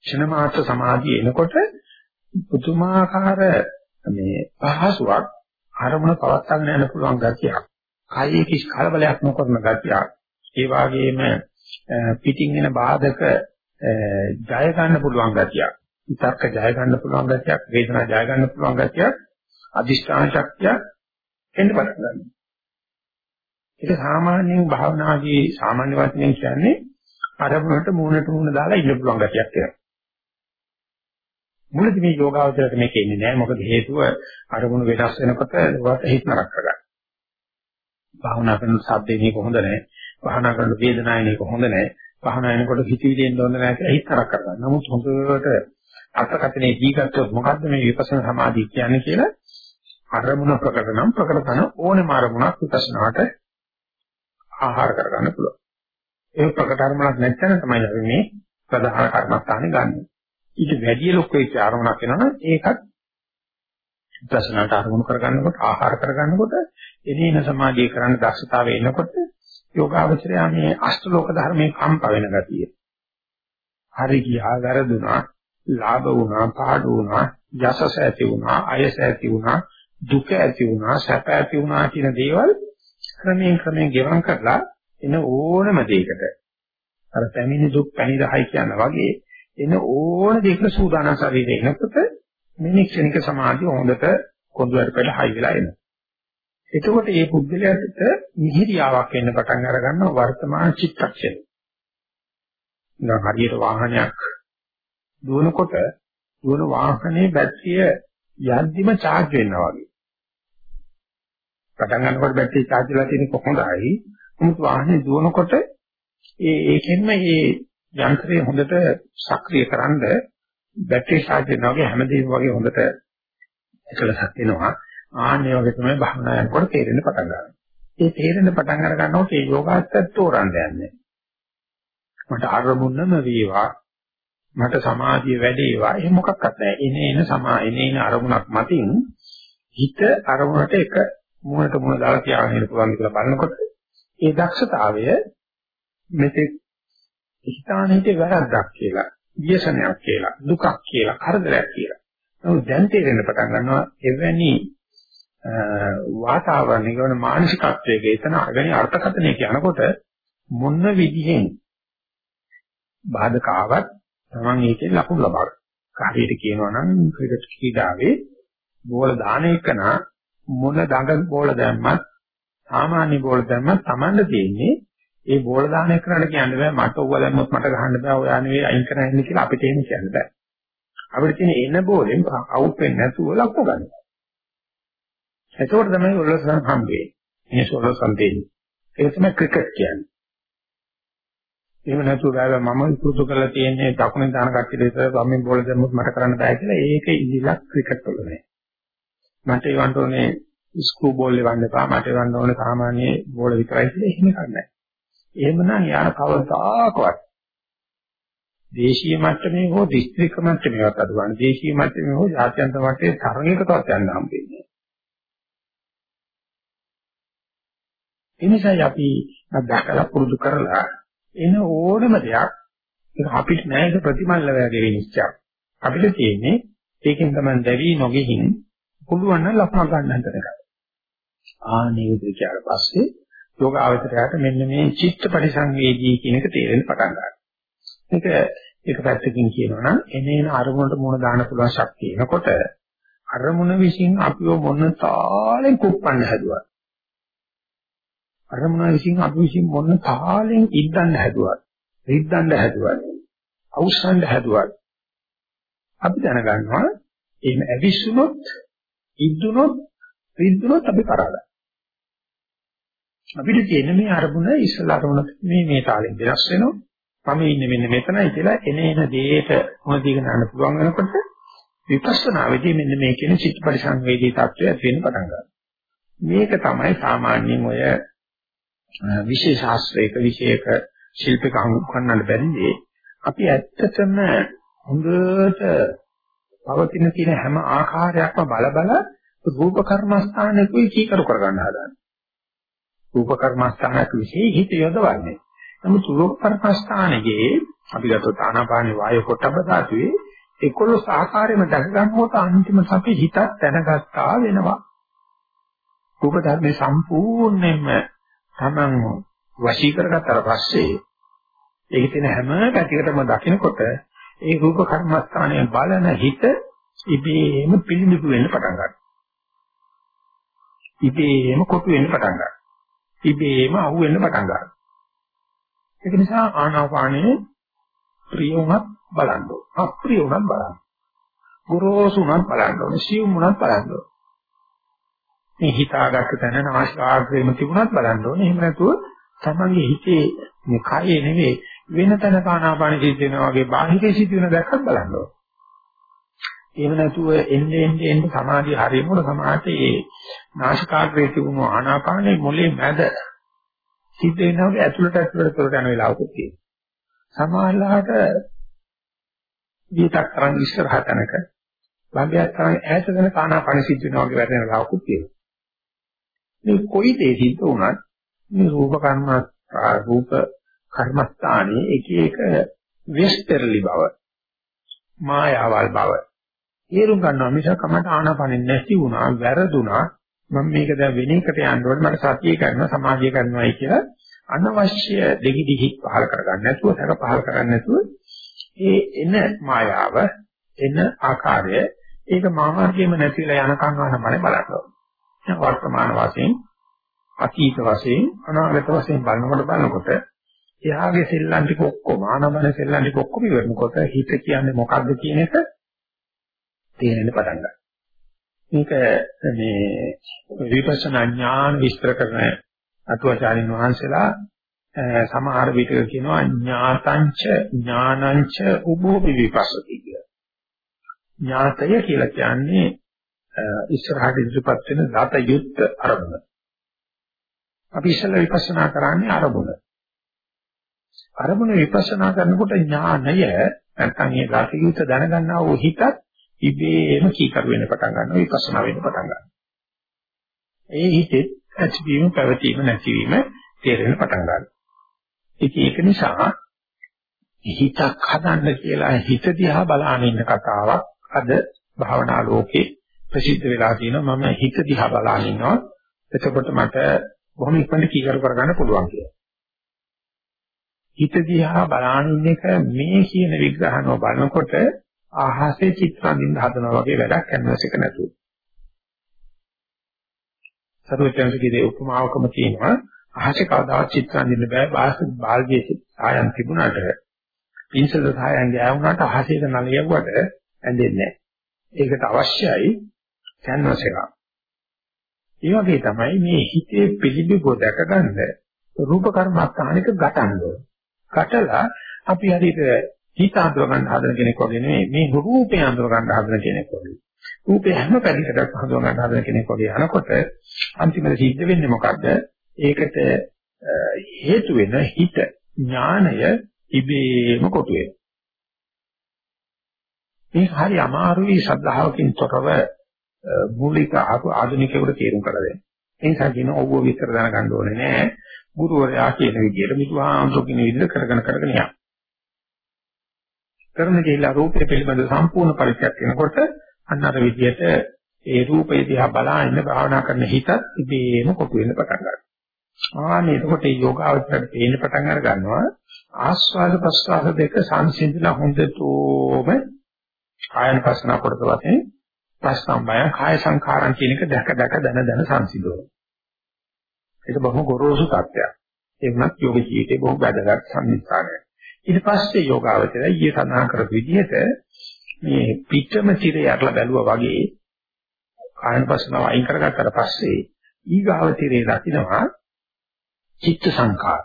ක්ෂණ මාත්‍ර සමාධිය එනකොට පුදුමාකාර මේ පහසුවක් අරමුණ පවත්වාගෙන යන්න පුළුවන් ගතියක්. කායේ කිසි කලබලයක් නොකරන ගතියක්. ඒ වගේම පිටින් එන බාධක ජය ගන්න පුළුවන් ගතියක්. විතක්ක ජය ගන්න පුළුවන් ගතියක්, වේදනා ජය ගන්න පුළුවන් ගතියක්, අදිෂ්ඨාන ශක්තිය එන්න පටන් ගන්නවා. ඒක සාමාන්‍යයෙන් භාවනාදී සාමාන්‍ය වචනයෙන් කියන්නේ අරමුණට මූණට මූණ දාලා ඉන්න පුළුවන් ගතියක් වෙනවා. මුලදී මේ යෝගාවචරයට මේක එන්නේ නැහැ. මොකද හේතුව අරමුණු වෙනස් වෙනකොට වට හිත නරක කරගන්න. භාවනා කරන සද්දේනේ කොහොඳ නැහැ. භාවනා කරන වේදනාවේනේ කොහොඳ නැහැ. භාවනා වෙනකොට හිතවිලිෙන් හොඳ නැහැ කියලා හිත නරක කරගන්න. නමුත් හොඳට අර්ථකථනයේ දීගත්තොත් මොකද්ද මේ විපස්සනා සමාධිය කියන්නේ කියලා අරමුණ ප්‍රකට නම් ප්‍රකට කරන ඕනෙම අරමුණක් විපස්සනාට ආහාර කරගන්න පුළුවන්. ඒ ප්‍රකට අරමුණක් නැත්නම් තමයි අපි මේ ප්‍රධාන කර්මස්ථානේ ගන්නෙ. ඊට වැඩි ලොකු වෙච්ච අරමුණක් වෙනවනම් ඒකත් විපස්සනාට අරමුණු කරගන්නකොට ආහාර කරගන්නකොට එදින සමාධිය කරන්න දක්ෂතාවය එනකොට යෝගාවචරය මේ අෂ්ටලෝක ධර්මයේ කම්ප වෙන ගතිය. හරි ගියා වැරදුනා, ලාභ වුණා, පාඩු වුණා, යසස ඇති වුණා, අයස ඇති වුණා, දුක ඇති වුණා, සැප ඇති වුණා කියන දේවල් ක්‍රමයෙන් ක්‍රමයෙන් ගෙවම් කරලා එන ඕනම දෙයකට අර පැමිණි දුක් පැණිදහයි කියන වගේ එන ඕන දෙයකට සූදානම් ශරීරය එනකොට මේ ක්ෂණික සමාධිය හොඳට කොඳුරට පෙළ හයි වෙලා එනවා. එතකොට මේ පුද්ගලයාට මිහිරියාවක් එන්න පටන් අර ගන්නවා වර්තමාන චිත්තක්ෂණය. නිකන් හරියට වාහනයක් දුවනකොට දුවන වාහනේ බැටරිය යද්දිම charge වෙනවා වගේ. පටන් ගන්නකොට බැටරි charge වෙලා තියෙන කොහොඳයි. නමුත් වාහනේ දුවනකොට ඒ ඒකෙන්ම මේ යන්ත්‍රය හොඳට සක්‍රිය කරන්ඩ බැටරි charge වෙනවා වගේ හැමදේම වගේ හොඳට එකලසක් වෙනවා. ආන්නේ වගේ තමයි භවනා යනකොට තේරෙන්න පටන් ගන්නවා. ඒ තේරෙන්න පටන් අර ගන්නකොට ඒ යෝගාස්තත් තෝරන්න යන්නේ. මට අරමුණම වේවා මට සමාධිය වැඩේවා එහෙම මොකක්වත් නැහැ. එනේ එන සමා එනේ එන අරමුණක් මතින් හිත අරමුණට එක මුණට මුණ දාලා තියාගෙන ඉන්න පුළුවන් කියලා බලනකොට ඒ දක්ෂතාවය මෙතෙක් ස්ථානෙට වැරද්දක් කියලා, වියසනයක් කියලා, දුකක් කියලා, කරදරයක් කියලා. නමුත් දැන් තේරෙන්න පටන් ගන්නවා එවැනි වාතාවරණයක වන මානසිකත්වයක එතන අගණි අර්ථකථනය කියනකොට මොන විදිහෙන් බාධක ආවත් Taman ඒකෙන් ලකුණු ලබා ගන්න. හරියට කියනවා නම් ක්‍රිකට් ක්‍රීඩාවේ බෝල දාන එකන මොන දඟ බෝල දැම්මත් සාමාන්‍ය බෝල දැම්මත් Tamanට තියෙන්නේ ඒ බෝල දාන එකනට කියන්න බෑ මට ඕව දැම්මොත් මට ගහන්න බෑ ඔයා නෙවෙයි අයින් කරන්න ඉන්නේ කියලා අපිට එහෙම කියන්න බෑ. අපිට තියෙන එන බෝලෙන් අවුට් වෙන්නේ නැතුව ලකුණු ගන්න. එතකොට තමයි ඔලොසන් හම්බෙන්නේ. මේ ඔලොසන් දෙන්නේ. ඒක තමයි ක්‍රිකට් කියන්නේ. එහෙම නැතුව බෑ මම පුරුදු කරලා තියෙන්නේ දකුණෙන් දාන කට්ටිය දෙතර වම්ෙන් බෝල දැම්මොත් මට කරන්න බෑ කියලා ඒක ඉදිලක් ක්‍රිකට් වල නෑ. මට ඒවන්ට ඕනේ ස්ක්‍රූ බෝල් එවන්න එපා මට එවන්න ඕනේ සාමාන්‍ය බෝල විතරයි කියලා එහෙම කරන්නේ. එහෙමනම් යාර කවදාකවත් දේශීය මට්ටමේ හෝ දිස්ත්‍රික්ක මට්ටමේවත් අඩුවන දේශීය මට්ටමේ හෝ ජාත්‍යන්තර මට්ටමේ තරඟයකටවත් යන්න හම්බෙන්නේ. එනිසා අපි දැකලා පුරුදු කරලා එන ඕනම දෙයක් ඒක අපිට නෑ ඒක ප්‍රතිමල්ල වගේ විනිශ්චයක්. අපිට තියෙන්නේ ඒකෙන් තමයි දැවි නොගෙහින් පුළුවන් නම් ලකුණ ගන්න හදන එක. ආනේ විදිහට පස්සේ යෝග අවතරයට මෙන්න මේ චිත්ත පරිසංවේදී කියන එක තේරෙන්න පටන් ගන්නවා. මේක එක පැත්තකින් කියනවා නම් එනේන අරමුණට මුණ දාන්න පුළුවන් ශක්තිය එනකොට අරමුණ විසින් අපිව මොන තාලෙන් කුප්පන්න හැදුවා. අරමුණ විසින් අපි විසින් මොන තාලෙන් ඉද්දන්න හැදුවා. රිද්දන්න හැදුවා. අවුස්සන්න හැදුවා. අපි දැනගන්නවා එහෙම ඇවිස්සුනොත් ඉද්දුනොත් රිද්දුනොත් අපි කරාදා. අපිට තියෙන මේ අරමුණ ඉස්සලා අරමුණ මේ මේ තාලෙන් වෙනස් වෙනවා. මම ඉන්නේ මෙන්න මෙතනයි කියලා එන එන දේට මොන දීගෙන යන්න පුළුවන් වෙනකොට විපස්සනා වෙදී මෙන්න මේ කියන චිත්ත පරිසංවේදී තත්ත්වය ඇති වෙන්න පටන් ගන්නවා. මේක තමයි සාමාන්‍යයෙන් ඔය විශේෂ ශාස්ත්‍රයක විශේෂක ශිල්පික අංගුකන්නට බැරිදී අපි ඇත්තටම හොඳට පවතින තියෙන හැම ආකාරයක්ම බල බල රූප කර්මස්ථානයකුයි කීකරු කරගන්න හදනවා. රූප කර්මස්ථානක විශේෂ හිත යොදවන්නේ. නමුත් රූප කර්මස්ථානයේ අපි ගත්තොත් ආනාපාන වායු කොටබ ධාතුවේ 11 ආකාරයෙන්ම දැක ගන්නකොට අන්තිමට අපි හිතත් දැනගත්තා වෙනවා. රූප ධර්මේ සම්පූර්ණයෙන්ම තමන් වශී කරගත්තාට පස්සේ ඒකේ තියෙන හැම පැතිකඩම දකිනකොට ඒ රූප කර්මස්ථානයේ බලන හිත ඉබේම පිළිඹු වෙන්න පටන් ගන්නවා. ඉබේම කොටු වෙන්න පටන් ගන්නවා. ඉබේම අහුවෙන්න පටන් ගන්නවා. ඒක නිසා ආනාපානයේ ප්‍රිය වුණත් බලන්න ඕන. අප්‍රිය වුණත් බලන්න. ගොරෝසු වුණත් බලන්න ඕන. සියුම් වුණත් බලන්න ඕන. මේ හිතාගත්ත තැන නාසිකාග්‍රේම තිබුණත් බලන්න ඕනේ. එහෙම නැතුව තමන්ගේ හිතේ මේ කයේ නෙවෙයි වෙන තැනක ආනාපාන සිද්ධ වෙනවා වගේ බාහිරේ සිද්ධ වෙන දැක්කත් බලන්න ඕනේ. එහෙම නැතුව එන්නේ එන්නේ එන්නේ සමාධිය හරියනකොට සමාධියේ ඒ නාසිකාග්‍රේ තිබුණු ආනාපානයේ මොලේ මැද සිද්ධ වෙනවා වගේ ඇතුළට ඇතුළට කරට යන වෙලාවකුත් තියෙනවා. සමාහලහට දීතක් තරම් ඉස්සරහ තැනක භාගයක් තරම් ඈත වෙන ආනාපාන සිද්ධ වෙනවා වගේ වැටෙන වෙලාවකුත් තියෙනවා. මේ කොයි දේ සිද්ධ වුණත් මේ රූප කර්ම රූප කර්මස්ථානයේ එක එක වෙස්තරලි බව මායාවල් බව තේරුම් ගන්නවා. මිසක් කමට ආනාපානෙ නැති වුණා වැරදුනා. මම මේක දැන් වෙන එකට යන්න ඕනේ. මට සතිය කරනවා සමාධිය කරනවායි කියලා අනවශ්‍ය දෙගිඩි හිත් පහල කරගන්න නැතුව සැක පහල කරගන්න නැතුව ඒ එන මායාව එන ආකාරය ඒක මාර්ගයේම නැතිලා යනකම් ආනමනේ බලන්න ඕනේ වර්තමාන වශයෙන් අතීත වශයෙන් අනාගත වශයෙන් බලනකොට බලනකොට එයාගේ සෙල්ලම් ටික ඔක්කොම ආනමන සෙල්ලම් ටික ඔක්කොම ඉවරනකොට හිත කියන්නේ මොකද්ද කියන එක තේරෙන්න පටන් ගන්නවා. මේක මේ විපස්සනා ඥාන විස්තර කරන අතුවාචාරින් වහන්සේලා සමහර විටක කියනවා ඥාතංච ඥානංච උභෝ විපස්සති කියලා. ඥාතය කියලා කියන්නේ ඉස්සරහට ඉදිරිපත් වෙන දත යුක්ත අරමුණ. අපි ඉස්සෙල්ලා විපස්සනා කරන්නේ අරමුණ. අරමුණ විපස්සනා කරනකොට ඥානය නැත්නම් මේ දත යුක්ත දැනගන්නා වූ හිතත් ඉබේම කීකරු වෙන්න පටන් ගන්නවා විපස්සනා වෙන්න පටන් ගන්නවා. ඒ හිතෙත් ඇතිවීම පැවතීම නැතිවීම තේරෙන්න පටන් ගන්නවා. ඒක නිසා හිතක් හදන්න කියලා හිත දිහා බලාගෙන ඉන්න කතාවක් අද භාවනා ලෝකේ ප්‍රසිද්ධ වෙලා තියෙනවා මම හිත දිහා බලාගෙන ඉන්නවා එතකොට මට බොහොම ඉක්මනට කීකරු කරගන්න පුළුවන් කියලා. හිත දිහා බලාගෙන ඉන්න එක මේ කියන විග්‍රහනව බලනකොට ආහසේ චිත්‍රාඳින්න හදනවා වගේ වැඩක් කැන්වස් එක නැතුව. සරුවචන්සේගේ උපමාවකම තියෙනවා අහසේ කවදාවත් චිත්‍රාඳින්න බෑ බාහිර බාල්දියේ සායන් තිබුණාට පින්සල සායන් ගෑවුනාට අහසේක නලියුවට ඇඳෙන්නේ නැහැ. ඒකට අවශ්‍යයි කැන්වස් එක. ඒ වගේ තමයි මේ හිතේ පිළිබිඹු දැකගන්න රූප කර්මස්ථානික ගටන්න ඕන. කටලා අපි හරියට හිත අඳුර ගන්න හදන කෙනෙක් වගේ නෙමෙයි මේ රූපේ අඳුර ගන්න හදන කෙනෙක් වගේ. රූපේ හැම පැතිකඩක් හඳුන ගන්න හදන කෙනෙක් වගේ යනකොට අන්තිමට සිද්ධ වෙන්නේ මොකද්ද? ඒකට හේතු වෙන හිත ඥානය ඉබේම කොටු වෙනවා. මේක හරි අමාරුයි ශ්‍රද්ධාවකින් තොරව මූලික ආධුනිකයෙකුට තේරුම් කරලා දෙන්න. ඒ නිසා කියන ඔව්ව විස්තර දැනගන්න ඕනේ නෑ. ගුරුවරයා කියන විදිහට මිතුහාමුදුර කියන විදිහට කරගෙන කරගෙන යන්න. කරන ගිහිලා රූපය පිළිබඳ සම්පූර්ණ පරිච්ඡයක් වෙනකොට අන්න අර විදිහට ඒ රූපය දිහා බලාගෙන භාවනා කරන හිතත් ඉබේම කොටු වෙන්න පටන් ගන්නවා. ආනේ එතකොට මේ යෝගාවචරයට පේන්න පටන් අර ගන්නවා ආස්වාද ප්‍රස්වාද දෙක සංසිඳලා හොඳටම කායන පස්සන කොටස වශයෙන් ප්‍රස්තම්බය කාය සංඛාරම් කියන එක දැක දැක දන දන සංසිඳනවා. ඒක බොහොම ගොරෝසු තත්ත්වයක්. ඒ වුණත් යෝග ජීවිතේ බොහොම වැදගත් සම්නිස්ථානයක්. ඊට පස්සේ යෝගාවචරය ඊයේ සඳහන් කරපු විදිහට මේ පිටම tire යట్లా බැලුවා වගේ කායන පස්සනාව අයින් කරගත්තට පස්සේ ඊගාව tire දකින්නවා චිත්ත සංකාර.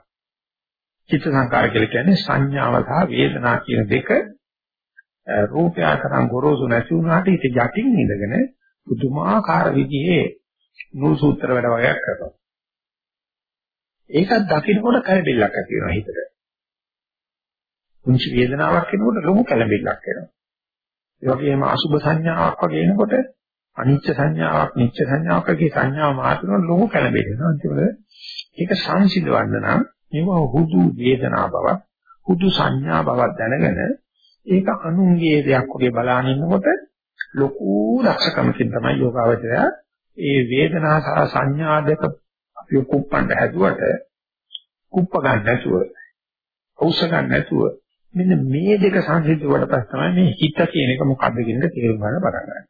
චිත්ත සංකාර කියලා කියන්නේ සංඥාව සහ වේදනා කියන දෙක රූපය තරම් ගොරෝසු නැති වුණාට ඊට යටින් ඉඳගෙන පුදුමාකාර විදිහේ නූසූත්‍ර වැඩ වගේක් කරනවා. ඒකත් දකින්නකොට කලබිල්ලක් ඇති වෙනවා හිතට. කුංචි වේදනාවක් එනකොට ලොකු කලබිල්ලක් එනවා. ඒ වගේම අසුභ සංඥාවක් වගේ එනකොට අනිච්ච සංඥාවක්, නිච්ච සංඥාවක් වගේ සංඥා මාත්‍රන ලොකු කලබිලෙනවා. ඒකවල ඒක සංසිඳවන්න නම් මේව හුදු වේදනා බවක්, හුදු සංඥා බවක් දැනගෙන ඒක අනුන්ගේ දෙයක් වගේ බලාගෙන ඉන්නකොට ලොකු දක්ෂකමකින් තමයි යෝගාවචරය ඒ වේදනා සහ සංඥා දෙක අපි කුප්පන්න හැදුවට කුප්ප ගන්න නැතුව අවශ්‍ය ගන්න නැතුව මෙන්න මේ දෙක සංසිද්ධ වුණාට පස්සේ තමයි මේ හිත කියන එක මොකද්ද කියන එක තේරුම් ගන්න පටන් ගන්න.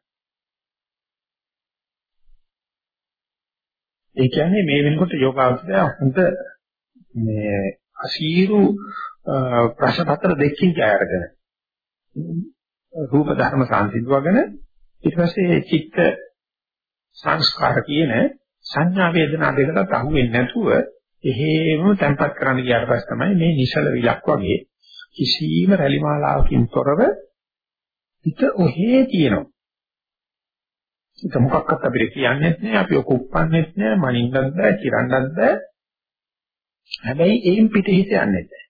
ඒ කියන්නේ මේ වෙනකොට යෝගාවචරය හොඳ මේ අසීරු ප්‍රශ්න පත්‍ර දෙකකින් ජය අරගෙන රූප ධර්ම සංසිඳවගෙන ඊට පස්සේ චිත්ත සංස්කාර කියන සංඥා වේදනා දෙකට අහු වෙන්නේ නැතුව එහෙම තැම්පත් කරන්න ගියාට පස්සේ තමයි මේ නිසල විලක් වගේ කිසියම් රැලි මාලාවකින් තොරව පිට ඔහේ තියෙනවා. ඒක මොකක්වත් අපිට කියන්නේත් නෑ අපි ඔක උප්පන්නේත් නෑ මනින්නත් බෑ කිරන්නත් බෑ. හැබැයි ඒන් පිට හිත යන්නේ නැහැ.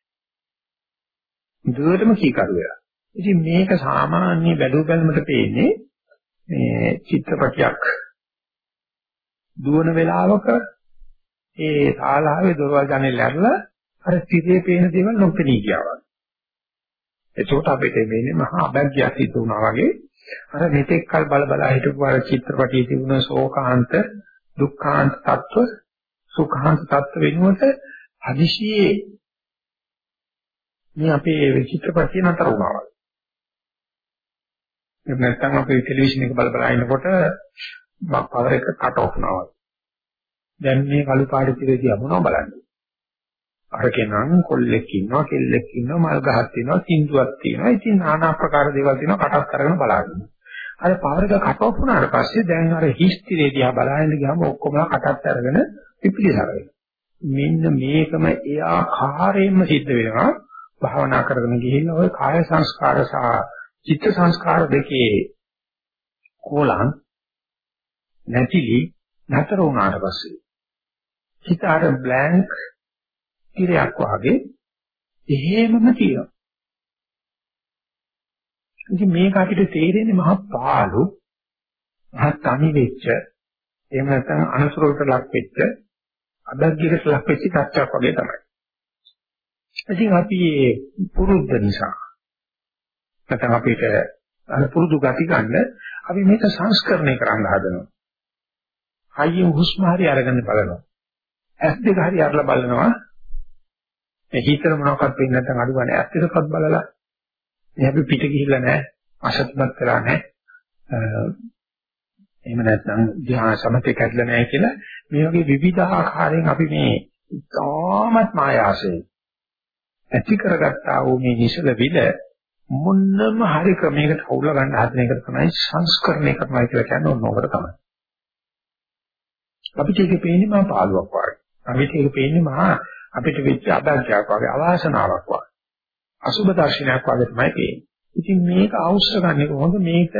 දුරටම කීකරු වෙලා. ඉතින් මේක සාමාන්‍ය බැලු බැලමට පේන්නේ මේ චිත්‍රපටයක් දුවන වෙලාවක ඒ ශාලාවේ දොරවල් ජනෙල් ඇරලා අර තිරේ පේන දේවල් නොපෙනී ගියා වගේ. එතකොට අපිට මේනේ මහා අභග්යක් සිද්ධ වුණා වගේ අර මෙතෙක් කල බල බල හිටපු අර චිත්‍රපටයේ තිබුණ ශෝකාන්ත දුක්ඛාන්ත තත්ත්ව සුඛාන්ත තත්ත්ව වෙනුවට හදිසියේ මේ අපේ චිත්‍රපටිය නතර වුණා වගේ. එහෙම නැත්නම් අපේ ටෙලිවිෂන් එක බල බල ඉන්නකොට පවර එක කට් ඔෆ් වුණා වගේ. දැන් මේ කළු පාට තිරේදී මොනවද බලන්නේ? අරකෙනම් කොල්ලෙක් ඉන්නවා, කෙල්ලෙක් ඉන්නවා, මල් ගහක් තියෙනවා, සින්දුවක් තියෙනවා. ඉතින් নানা ආකාර දේවල් තියෙනවා කටත් අරගෙන බලාගෙන. අර පවර එක කට් ඔෆ් වුණාට පස්සේ දැන් අර හිස් තිරේදී ආ බලන්න ගියාම ඔක්කොම කටත් අරගෙන පිපිලිසරයි. මෙන්න මේකම ඒ ආකාරයෙන්ම සිද්ධ වෙනවා. භාවනා කරගෙන ගිහින් ওই කාය සංස්කාර සහ චිත්ත සංස්කාර දෙකේ කෝලං නැතිලි නතර වුණාට පස්සේ හිත අර බ්ලැන්ක් ඉරයක් වගේ එහෙමම තියෙනවා. ඉතින් මේක අපිට තේරෙන්නේ මහා පාළු මහා තනි වෙච්ච එහෙම නැත්නම් අනුසරවලට ලක් වෙච්ච අදග්ගිරට ලක් වෙච්ච තත්ත්වයක් වගේ තමයි. ඉතින් අපි පුරුද්ද නිසා නැත්නම් අපිට අර පුරුදු ගති ගන්න අපි මේක සංස්කරණය කරන්න හදනවා. හයියෙන් හුස්ම හරි අරගෙන බලනවා. ඇස් දෙක හරි අරලා බලනවා. මේ හිතර මොනවක්වත් වෙන්නේ නැත්නම් අඩු ගන්න ඇස් දෙකක්වත් බලලා මේ අපි පිට ගිහිල්ලා නැහැ. අසත්‍යමත් කරා නැහැ. එහෙම නැත්නම් ධ්‍යාන සමතේ කැඩලා නැහැ කියලා මේ වගේ විවිධ ආකාරයෙන් අපි මේ තාමත් මායාසයෙන් ඇති කරගත්තා වූ මේ නිසල විද මොන්නම හරි ක්‍රමයකට අවුල ගන්න හදන එක තමයි සංස්කරණය කරනවා කියලා කියන්නේ ඕනෝකට තමයි. අපිට ඒක පේන්නේ මහා පාළුවක් වගේ. අපිට ඒක පේන්නේ මහා අපිට වෙච්ච අභාග්‍යයක් වගේ අවාසනාවක් වගේ. අසුබ දර්ශනයක් වගේ තමයි පේන්නේ. ඉතින් මේක අවශ්‍ය ගන්න කොහොමද මේක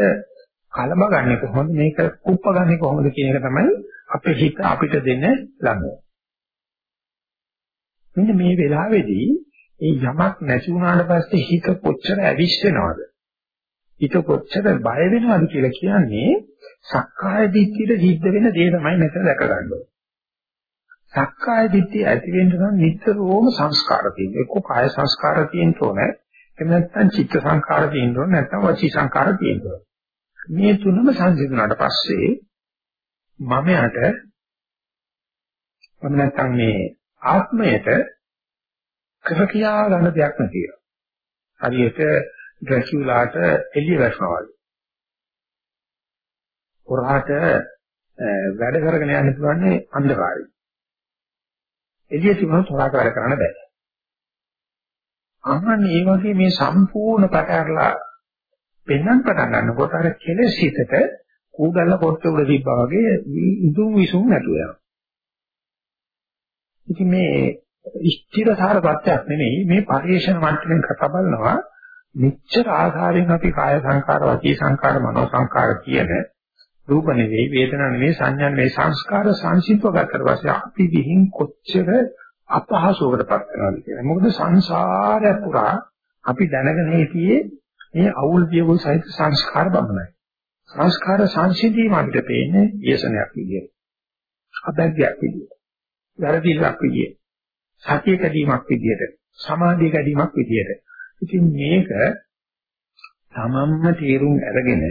කලබ ගන්න කොහොමද මේක කුප්ප ගන්න කොහොමද කියන එක තමයි අපේ හිත අපිට දෙන ළඟ. මෙන්න මේ වෙලාවේදී ඒ යමක් නැති වුණාට පස්සේ හිත කොච්චර ඇවිස්සෙනවද? හිත කොච්චර බය වෙනවද කියලා කියන්නේ සක්කාය දිට්ඨියට සිද්ධ වෙන දේ තමයි මෙතන දැක ගන්න ඕනේ. සක්කාය දිට්ඨිය ඇති වෙන්න නම් නිතරම සංස්කාර තියෙනවා. එක්ක කාය සංස්කාර තියෙන්න ඕනේ. එහෙම නැත්නම් චිත්ත සංස්කාර තියෙන්න ඕනේ. නැත්නම් වචී සංස්කාර තියෙන්න ඕනේ. මේ තුනම සංසිඳුණාට පස්සේ මම යට මම නැත්නම් මේ ආත්මයට කර කියා ගන්න දෙයක් නැතිව. හරියට ඩ්‍රැකියුලාට එළිය වැටෙනවා වගේ. හොරාට වැඩ කරගෙන යන්න පුළුවන් අන්ධකාරය. එළිය තිබුණොත් හොරාට වැඩ කරන්න බෑ. අහන්න මේ වගේ මේ සම්පූර්ණ පැටරලා පෙන්වන්න පටන් ගන්නකොට අර කෙලෙස් හිතට කූඩල්ල පොට්ට උඩ තිබ්බා වගේ ඉදුම් විසුම් නැතුව යනවා. ඉතින් මේ ස්ථිරසාර ප්‍රත්‍යක් නෙමෙයි මේ පරිේශන මට්ටමින් කතා බලනවා මෙච්චර ආධාරයෙන් අපි කාය සංකාර, වාචී සංකාර, මනෝ සංකාර කියන රූප නෙවෙයි, වේදනා නෙවෙයි, සංඥා නෙවෙයි සංස්කාර සංසිද්ධව ගත්තට පස්සේ අපි විහිං කොච්චර අපහසුවකටපත් වෙනවද කියලා. මොකද සංසාරය පුරා අපි දැනගෙන හිටියේ මේ අවුල් වියවුල් සහිත සංස්කාර බබනයි. සංස්කාර සංසිද්ධියම අපිට පේන්නේ යසනයක් විදියට. අබැග්යක් විදියට. වැරදිලක් විදියට. සතිය කැඩීමක් විදියට. සමාධිය කැඩීමක් විදියට. ඉතින් මේක තමන්ම තේරුම් අරගෙන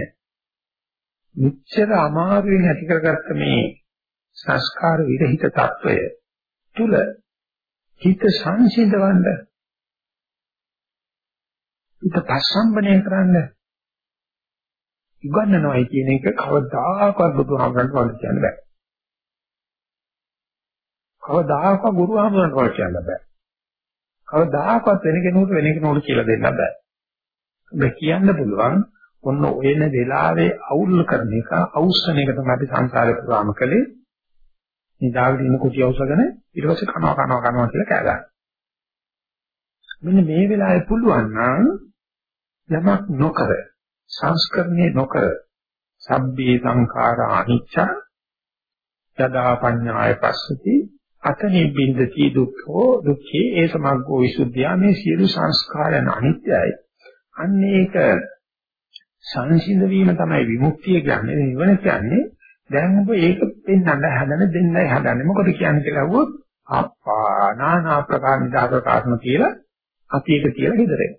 මෙච්චර අමාරුවෙන් ඇති කරගත්ත මේ සංස්කාර විරහිත తত্ত্বය තුල හිත සංසිඳවන්න හිත පස්සම්බනේ කරන්න උගන්නනවායි කියන එක කවදාකවත් බුදුහාමරන්ට වල කියන්න බෑ. කවදාකවත් ගුරුහාමරන්ට වල කියන්න බෑ. කවදාකවත් වෙන කෙනෙකුට වෙන කෙනෙකුට කියලා දෙන්න බෑ. මේ කියන්න පුළුවන් ඔන්න ඔයන වෙලාවේ අවුල් කරන එක අවුස්සන එක තමයි අපි සංසාරේ පුරාම කළේ. නිදාගෙන ඉන්න කුටි අවශ්‍යගෙන ඊට පස්සේ කනවා කනවා කනවා කියලා කෑ ගන්න. මෙන්න මේ වෙලාවේ පුළුවන් නම් යමක් නොකර සංස්කරණය නොකර සබ්බේ සංඛාරා අනිච්ච යදා පඤ්ඤාය පස්සති අතනේ බින්දති දුක්ඛෝ දුක්ඛේ ඒ සමග්ගෝ විසුද්ධිය මේ සියලු සංස්කාරයන් අනිත්‍යයි අන්න ඒක සංසිඳ වීම තමයි විමුක්තිය කියන්නේ. නිවන කියන්නේ දැන් ඔබ ඒක පෙන්වන්න හදන දෙන්නයි හදන්නේ. මොකද කියන්නේ කියලා අහුවොත් අප්පා නානා ප්‍රකාර නිදාක කාරණ කියලා අපි ඒක කියලා හිතරේ.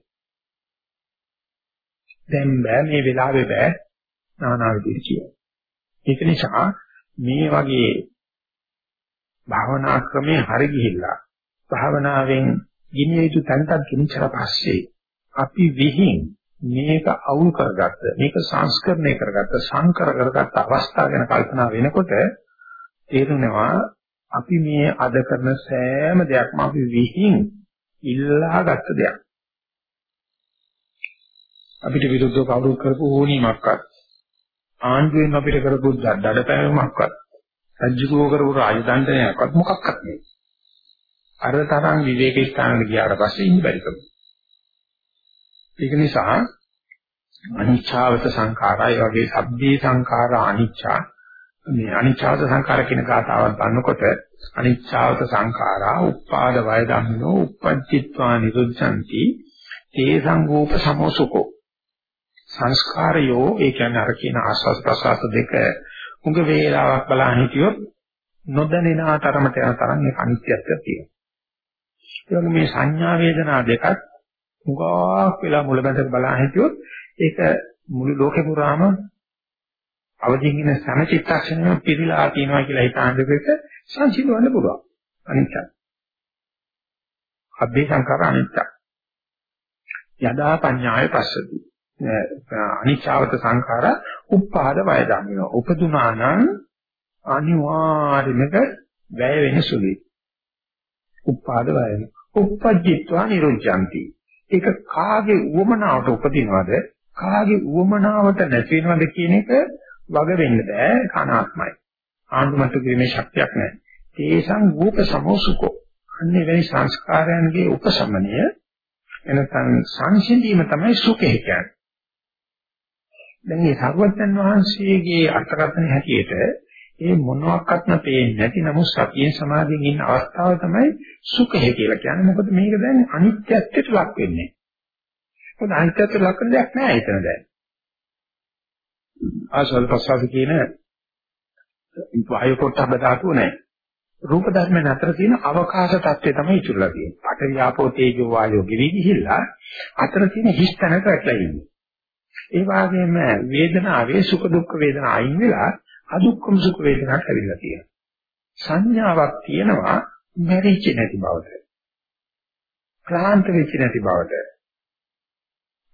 දැන් බෑ මේ වෙලාවේ බෑ නානා විදිහට කියන. ඒක නිසා මේ වගේ භාවනා ක්‍රමේ හරි ගිහිල්ලා භාවනාවෙන් ගිනිය යුතු තැනට ගිනිච්චර පස්සේ අපි විහිං මේක අවුල් කරගත්ත මේක සංස්කරණය කරගත්ත සංකර කරගත්ත අවස්ථාව ගැන කල්පනා වෙනකොට තේරෙනවා අපි මේ අද කරන සෑම දෙයක්ම අපි විහිං ඉල්ලාගත්ත දෙයක්. අපිට විරුද්ධව කවුරු කරපු ඕනීමක්වත් ආණ්ඩුවෙන් අපිට කරපු දඩපෑමක්වත් රජ්ජුකෝ කරපු රාජදණ්ඩනයක්වත් මොකක්වත් නෙවෙයි. අර තරම් විවේක ස්ථානකට ගියාට පස්සේ ඉන්න බැරි කම. ඒක නිසා අනිච්ඡාවත සංඛාරය වගේ සබ්බේ සංඛාරා අනිච්චා මේ අනිච්ඡාවත සංඛාර කියන කාතාවක් ගන්නකොට අනිච්ඡාවත සංඛාරා උපාද වය ධම්මෝ උපජ්ජිත්වා නිරුද්ධಂತಿ තේ සංගෝප සමෝසුකෝ සංස්කාරයෝ ඒ කියන්නේ අර කියන ආස්වාද ප්‍රසආස දෙක උඟ වේලාවක් බලන් හිටියොත් නොදැනෙන තරමට යන තරම් ඒක අනිත්‍යත්වයක් තියෙනවා. ඒ වගේ මේ සංඥා වේදනා දෙකත් උගාක් වෙලා මුලබඳක බලන් හිටියොත් ඒක මුළු ලෝකේ පුරාම අවදීන් ඉන්න සම චිත්තක්ෂණය පිළිලා තියෙනවා කියලා හිතාඳෙක සංසිඳවන්න පුළුවන්. අනිත්‍යයි. අබ්බේ සංකාර අනිත්‍යයි. යදා පඤ්ඤාය පස්සති. අනිච්චවත සංඛාර උප්පාද වය දන්නවා. උපදුනා නම් අනිවාර්යයෙන්ම වැය වෙන සුළුයි. උප්පාද වය. උපජ්ජිත්වා නිරුද්ධಂತಿ. ඒක කාගේ උවමනාවට උපදිනවද? කාගේ උවමනාවට නැති වෙනවද කියන එක වග වෙන්න බෑ කනාත්මයි. ආන්දුමත් කිරීමේ ශක්තියක් නැහැ. තේසං රූප සමෝසුකෝ. අන්නේ වෙයි සංස්කාරයන්ගේ උපසමනය එනකන් සංසිඳීම තමයි සුඛය කියන්නේ. දැන් මේ සර්වඥන් වහන්සේගේ අර්ථකථන හැටියට ඒ මොනවාක්වත්ම පේන්නේ නැති නමුත් සතියෙන් සමාධියෙන් ඉන්න අවස්ථාව තමයි සුඛය කියලා කියන්නේ. මොකද මේක දැන් අනිත්‍යත්වයට ලක් වෙන්නේ. මොකද අනිත්‍යත්වයට ලක් වෙන දෙයක් නෑ එතන දැන්. ආසල් පස්සාව කියන වායු කොටබ ධාතුව නෑ. රූප ධර්මයන් අතර තියෙන අවකාශ තත්ත්වය තමයි ඉතුරුලා තියෙන්නේ. පඨවි ආපෝ තේජෝ වායෝ ගිවි ගිහිල්ලා අතර තියෙන හිස් තැනට වැටලා ඉන්නේ. ඒ වගේම වේදනාවේ සුඛ දුක්ඛ වේදනා අයින් වෙලා අදුක්ඛම සුඛ වේදනාට ඇවිල්ලා තියෙනවා. සංඥාවක් තියෙනවා මැරිච්ච නැති බවට. ක්ලාන්ත වෙච්ච නැති බවට.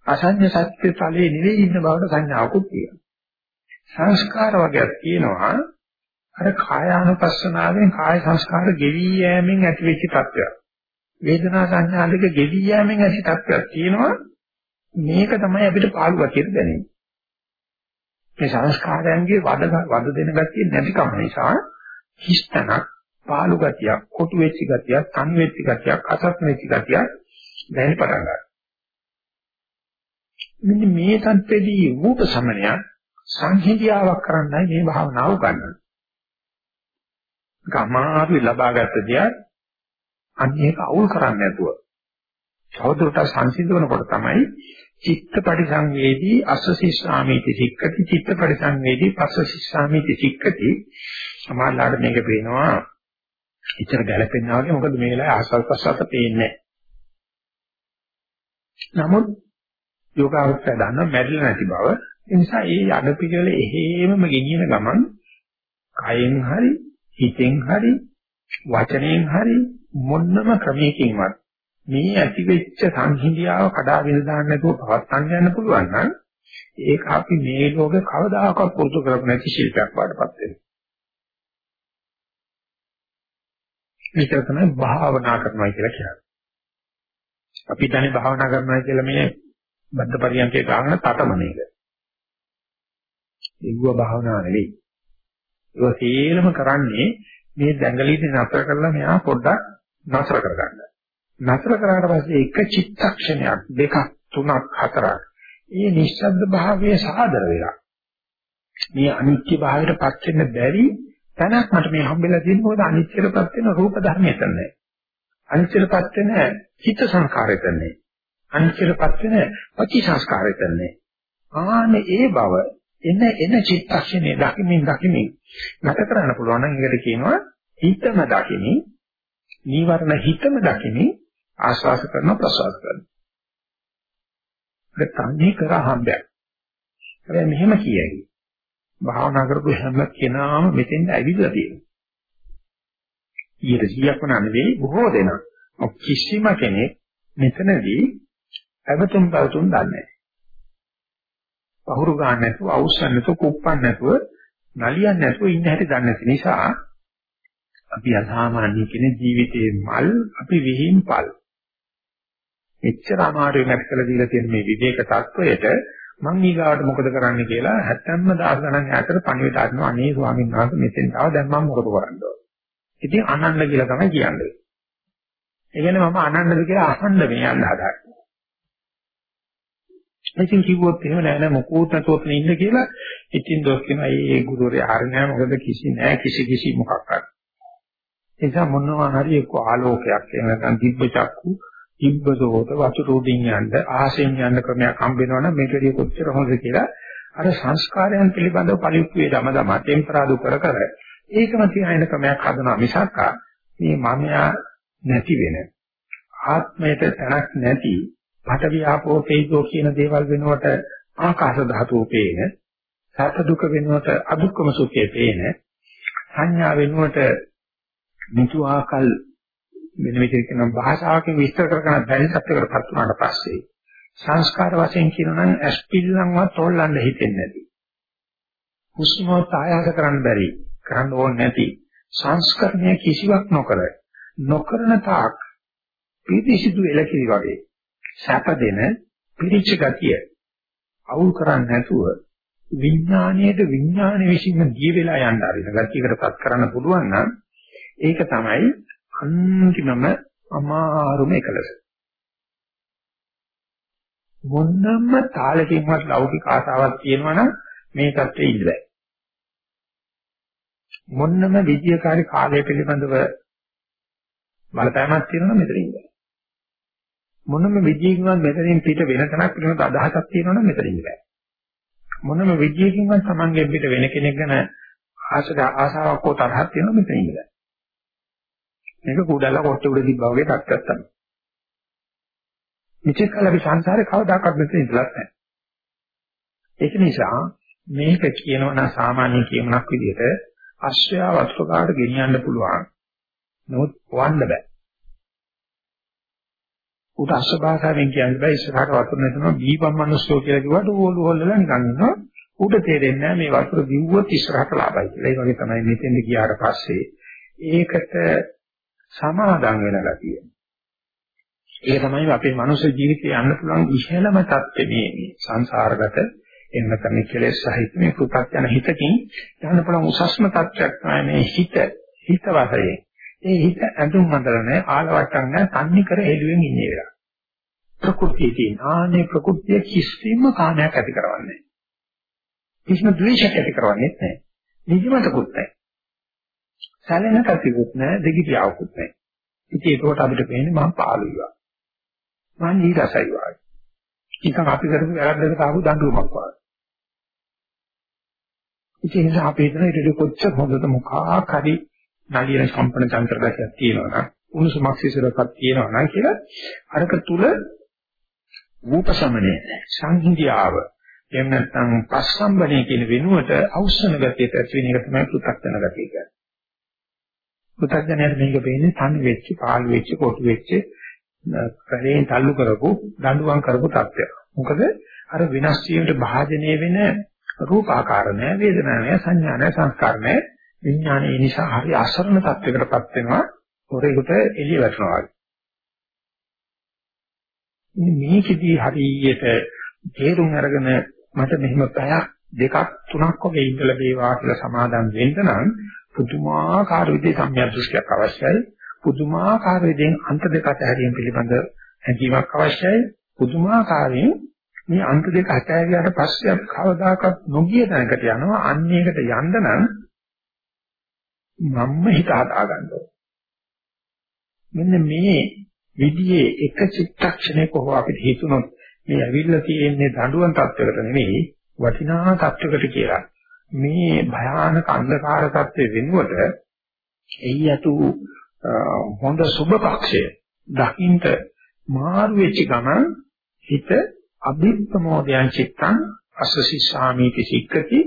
අසඤ්ඤ සත්‍ය ඵලයේ නිවේ ඉන්න බවට සංඥාවකුත් තියෙනවා. සංස්කාර වර්ගයක් තියෙනවා අර කායානුපස්සනාවෙන් කාය සංස්කාර ගෙවි යෑමෙන් ඇතිවෙච්ච තත්ත්වයක්. වේදනා සංඥා දෙක ගෙවි යෑමෙන් ඇති තත්ත්වයක් තියෙනවා මේක තමයි අපිට පාළුවා කියලා දැනෙන්නේ. මේ සංස්කාරයන්ගේ වද වද දෙන ගතිය නැතිකම නිසා හිස්තනක් පාළු ගතියක්, කොටු වෙච්ච ගතියක්, තන් වෙච්ච ගතියක්, අසත් වෙච්ච ගතියක් දැනෙන්න පටන් ගන්නවා. මෙන්න මේ තත්ත්වෙදී රූප සමනය සංහිඳියාවක් කරන්නයි මේ භාවනාව ගන්නවා. ගමාරු ලබාගත් දෙයක් අන්නේක අවුල් කරන්නේ නැතුව තවදුරටත් සංසිඳවනකොට තමයි චිත්ත පරිසංවේදී අස්සසිස්සාමීති සික්කති චිත්ත පරිසංවේදී පස්සසිස්සාමීති සික්කති. සමාලාට මේක පේනවා ඉතර ගැලපෙන්නා වගේ මොකද මේ වෙලාවේ ආසල් පස්සත් පේන්නේ නමුත් යෝගාවචය දන්න මැරිලා නැති බව ඒ නිසා ඒ යඩ පිළිවෙල එහෙමම ගෙනියන ගමන් කයෙන් හරි හිතෙන් හරි වචනයෙන් හරි මොන්නම ක්‍රමයකින්වත් මේ ඇතිවෙච්ච සංහිඳියාව කඩාගෙන දාන්න නැතුව පවත්වා ගන්න පුළුවන් නම් ඒක අපි මේ ලෝකේ කවදාකවත් පුරුදු කරපු නැති ශිල්පයක් වඩපත් වෙනවා. මේක තමයි භාවනා කරනවා කියලා කියන්නේ. අපි දැනේ භාවනා කරනවා කියලා මේ බද්ධ පරියන්කේ ගන්න තටමනේක. ඒව භාවනා නෙවෙයි. ඒක සීලම කරන්නේ මේ දැඟලිලි නතර කරලා මෙයා පොඩ්ඩක් නතර කරගන්න. නතර කරාට පස්සේ එක චිත්තක්ෂණයක් දෙකක් තුනක් හතරක් මේ නිශ්ශබ්ද භාවයේ සාදර වෙලා මේ අනිත්‍ය භාවයට පත් වෙන්න බැරි තැනක් මට මේ හම්බෙලා තියෙන මොකද අනිත්‍යයටපත් වෙන රූප ධර්මය එතනයි. අනිත්‍යයටපත් වෙන චිත්ත සංස්කාරය එතනයි. අනිත්‍යයටපත් වෙන පටි සංස්කාරය එතනයි. ආනේ ඒ බව එන එන චිත්තක්ෂණය දකිමින් දකිමින් නැත කරන්න පුළුවන් නම් ඒකට කියනවා හිතම දකිමින් නීවරණ හිතම දකිමින් ආස්වාස කරන ප්‍රසවාස කරන. ඒක තන්නේ කර හම්බයක්. හැබැයි මෙහෙම කියයි. භාවනා කරපු හැම කෙනාම මෙතෙන් ඇවිල්ලා තියෙනවා. ඊට 100ක්ම නෙවෙයි බොහෝ දෙනා. කිසිම කෙනෙක් මෙතනදී අවතුම් පවතුම් දන්නේ නැහැ. පහුරු ගන්න නැතුව, අවුස්සන්න නැතුව, කුප්පන්න නැතුව, නලියන්න නැතුව ඉන්න හැටි දන්නේ නැති නිසා අපි අසාමාන්‍ය කෙනෙක් ජීවිතේ මල් අපි විහිම්පල්. එච්චර අමාරු වෙනත් කළ දීලා තියෙන මේ විවේක තත්වයට මං ඊගාවට මොකද කරන්න කියලා 70 දාස් ගණන් ඈතට පණිවිඩ අරනවා අනේ ස්වාමීන් වහන්සේ මෙතෙන් ආව දැන් මම මොකද කරන්න ඕන. ඉතින් අනන්න කියලා තමයි කියන්නේ. ඒ කියන්නේ මම අනන්නද කියලා අහන්න මේ යන්න හදාගන්න. ඉතින් කිව්වොත් එහෙම නෑ නෑ මොකෝත් නැතොත් ඉන්න කියලා ඉතින් දොස් කියනවා ඒ ගුරුවරයා හරිය නෑ මොකද කිසි නෑ කිසි කිසි මොකක්වත්. ඒ නිසා මොනවා හරි එක්ක ආලෝකයක් එහෙම නැත්නම් දිබ්බ චක්කු ඉබ්බසෝත වතුරුඩින් යන්න ආසෙන් යන්න ක්‍රමයක් හම්බ වෙනවනම් මේකදී කොච්චර හොඳ කියලා අර සංස්කාරයන් පිළිබඳව පරිප්පුවේ දම දම ටෙම්පරාදු කර කර ඒකම තියාගෙන ක්‍රමයක් හදනවා මිසක් මේ මමයා නැති වෙන. ආත්මයට තැනක් නැති පඨවි ආපෝ තේජෝ කියන දේවල් වෙනුවට ආකාශ ධාතුව පේන සත්‍ය දුක වෙනුවට අදුක්කම සුඛය පේන සංඥා වෙනුවට මුතු ආකල් මෙන්න මේක කියන භාෂාවකින් විස්තර කරගන්න බැරි සත්‍යකටපත් වුණාට පස්සේ සංස්කාර වශයෙන් කියනවා නම් ඇස්පිල්ලන්වත් තෝල්ලන්න හිතෙන්නේ නැති. හුස්මවත් ආයාස කරන්න බැරි, කරන්න ඕනේ නැති සංස්කරණය කිසිවක් නොකර නොකරන තාක් පිටිසිදු එලකිරි වගේ සැපදෙන පිරිච්ච ගතිය අවුල් කරන්නේ නැතුව විඥාණයට විඥාන විශ්ින්න දී වෙලා යන්න ආරින ගතියකටපත් කරන්න පුළුවන් නම් ඒක තමයි අන්තිමම අමාරුම එකලස. මොන්නම්ම තාලකින්වත් ලෞකික ආසාවක් තියෙනවා නම් මේ தත්ත්වෙ ඉන්න බෑ. මොන්නම විද්‍යාකාරී කාලය පිළිබඳව බලපෑමක් තියෙනවා මෙතන ඉන්න බෑ. මොනම විද්‍යාවකින්වත් මෙතනින් පිට වෙන තැනක් පිළිබඳ අදහසක් තියෙනවා නම් මෙතන ඉන්න බෑ. මොනම විද්‍යාවකින්වත් Tamanගෙන් පිට වෙන කෙනෙක් ගැන ආසාවක් හෝ තරහක් තියෙනවා මෙතන ඉන්න බෑ. මේක කුඩල්ලා කොට්ට උඩ තිබ්බා වගේ තත්ත්වයක් තමයි. මෙච්චර කල අපි සංසාරේ කවදාකවත් මෙතන ඉඳලා නැහැ. ඒක නිසා මේක කියනවා නම් සාමාන්‍ය කියමනක් විදිහට අශ්‍රයා වස්තුකාට ගෙනියන්න පුළුවන්. නමුත් වන්න බෑ. උට අශ්‍ර භාෂාවෙන් කියන්න බෑ ඉස්සරහට වතුර නැතුනම බීපම් මිනිස්සෝ කියලා කිව්වට ඕලු හොල්ලලා නිකන් ඉන්නවා. උට තේරෙන්නේ නැහැ මේ වතුර බිව්වොත් ඉස්සරහට ලාභයි කියලා. ඒ වගේ තමයි මෙතෙන්ද ගියාට පස්සේ ඒකට සමාදන් වෙන ගතිය. ඒක තමයි අපේ මනුෂ්‍ය ජීවිතේ යන්න පුළුවන් ඉහළම தත්ත්වේ මේ සංසාරගත එන්න තමයි කෙලෙස් සහිත මේ කෘතක් යන හිතකින් යන්න පුළුවන් උසස්ම தත්ත්වයක් තමයි මේ හිත හිත වශයෙන්. ඒ හිත ඇඳුම් අඳලා නැහැ ආලවට්ටම් නැහැ තන්නේ කර හෙළුවෙන් ඉන්නේ වෙලා. ප්‍රകൃතිය තියෙන ආනේ ප්‍රകൃතිය කිසිම කාමයක් ඇති කරවන්නේ නැහැ. කිසිම ද්වේෂයක් ඇති කරවන්නේ නැහැ. නිදිමතකුත් නැහැ. සැලෙන කතියුත් නැහැ දෙගිඩියාවකුත් නැහැ. ඉතින් ඒකට අපිට පේන්නේ මම පාළුවා. මම නීරසයි වාගේ. නිකන් අපි කරපු වැරද්දකට ආපු දඬුවමක් වාගේ. ඉතින් ඒ නිසා අපි හිතන ඊට කොච්චර හොඳද මොකක් හරි නලියන කම්පන චන්ත්‍රයක් තියෙනවා නම් උණුසුමක් සිසරක් තියෙනවා නම් කියලා අරක තුල රූපසමනය සංහිඳියාව එහෙම නැත්නම් පස්සම්බනේ කියන වෙනුවට අවසන ගතියට ඇති වෙන එක තමයි පෘථග්ජන ගතිය කියන්නේ. පුතඥයට මේක පේන්නේ තනි වෙච්ච, පාළු වෙච්ච, කොටු වෙච්ච, කරේන් තල්ලු කරපු, දඬුවම් කරපු තත්ත්වයක්. මොකද අර විනාශ වීමට භාජනය වෙන රූපාකාර නැහැ, වේදනා නැහැ, සංඥා නැහැ, සංස්කාර නැහැ. විඥානයේ නිසා හරි අසරණ තත්යකටපත් වෙනවා. හොරේකට එළිය වැටෙනවා. මේකෙදී හරියට තේරුම් අරගෙන මට මෙහෙම පැයක් දෙකක් තුනක් වගේ ඉඳලා වේවා කියලා සමාදම් වෙන්න නම් පුදුමාකාර විදිහේ සම්මියදෘෂ්ටියක් අවශ්‍යයි. පුදුමාකාර විදිහෙන් අන්ත දෙක අතහැරීම පිළිබඳ හැඟීමක් අවශ්‍යයි. පුදුමාකාරයෙන් මේ අන්ත දෙක අතහැරියාට පස්සේ අපි කවදාකවත් නොගිය තැනකට යනවා. අන්න ඒකට යන්න නම් මම්ම හිත හදා ගන්න මෙන්න මේ විදිහේ එක චිත්තක්ෂණයක හෝ අපිට හිතුනොත් මේ ඇවිල්ලා තියෙන්නේ දඬුවම් තත්වයකට නෙමෙයි වටිනා තත්වයකට කියලා. මේ භයානක අන්ධකාර තත්ත්වෙ වෙනුවට එයි යතු හොඳ සුබ පක්ෂය දකින්ට මාරු වෙච්ච ගමන් හිත අභිප්‍රමෝදයන් චිත්තං අසසි සාමීති සික්කති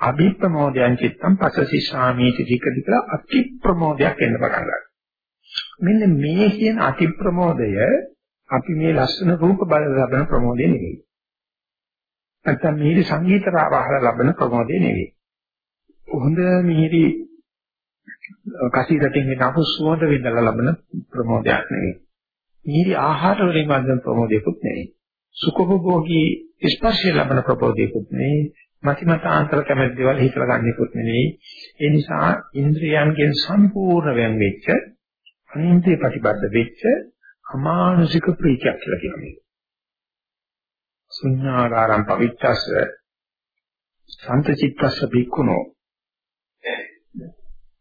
අභිප්‍රමෝදයන් චිත්තං පසසි සාමීති සික්කති කියලා අති ප්‍රමෝදයක් එන්න පටන් ගන්නවා. මෙන්න මේ කියන අති ප්‍රමෝදය අපි මේ ලස්සන රූප බල ලබන ප්‍රමෝදය නෙවෙයි. නැත්නම් මිහිරි සංගීත රාවහල ලබන ප්‍රමෝදය නෙවෙයි. හොඳ මිහිරි කසීරටින් එන අපුසුවඳ විඳලා ලබන ප්‍රමෝදයක් නෙවෙයි. මිහිරි ආහාර වලින් වන්දන ප්‍රමෝදයකුත් නෙවෙයි. සුඛභෝගී ස්පර්ශය ලබන ප්‍රබෝධයකුත් නෙවෙයි. මතිමතාන්තර කැමැති දේවල් හිතලා ගන්නෙකුත් නෙවෙයි. ඒ නිසා ඉන්ද්‍රියයන්ගෙන් සම්පූර්ණ වෙන් වෙච්ච අනින්ද්‍රිය ප්‍රතිබද්ධ වෙච්ච අමානුෂික ප්‍රීතියක් කියලා කියන්නේ. ශුඤ්ඤාගාරම් පවිත්තස්ස සන්තචිත්තස්ස බික්කුණෝ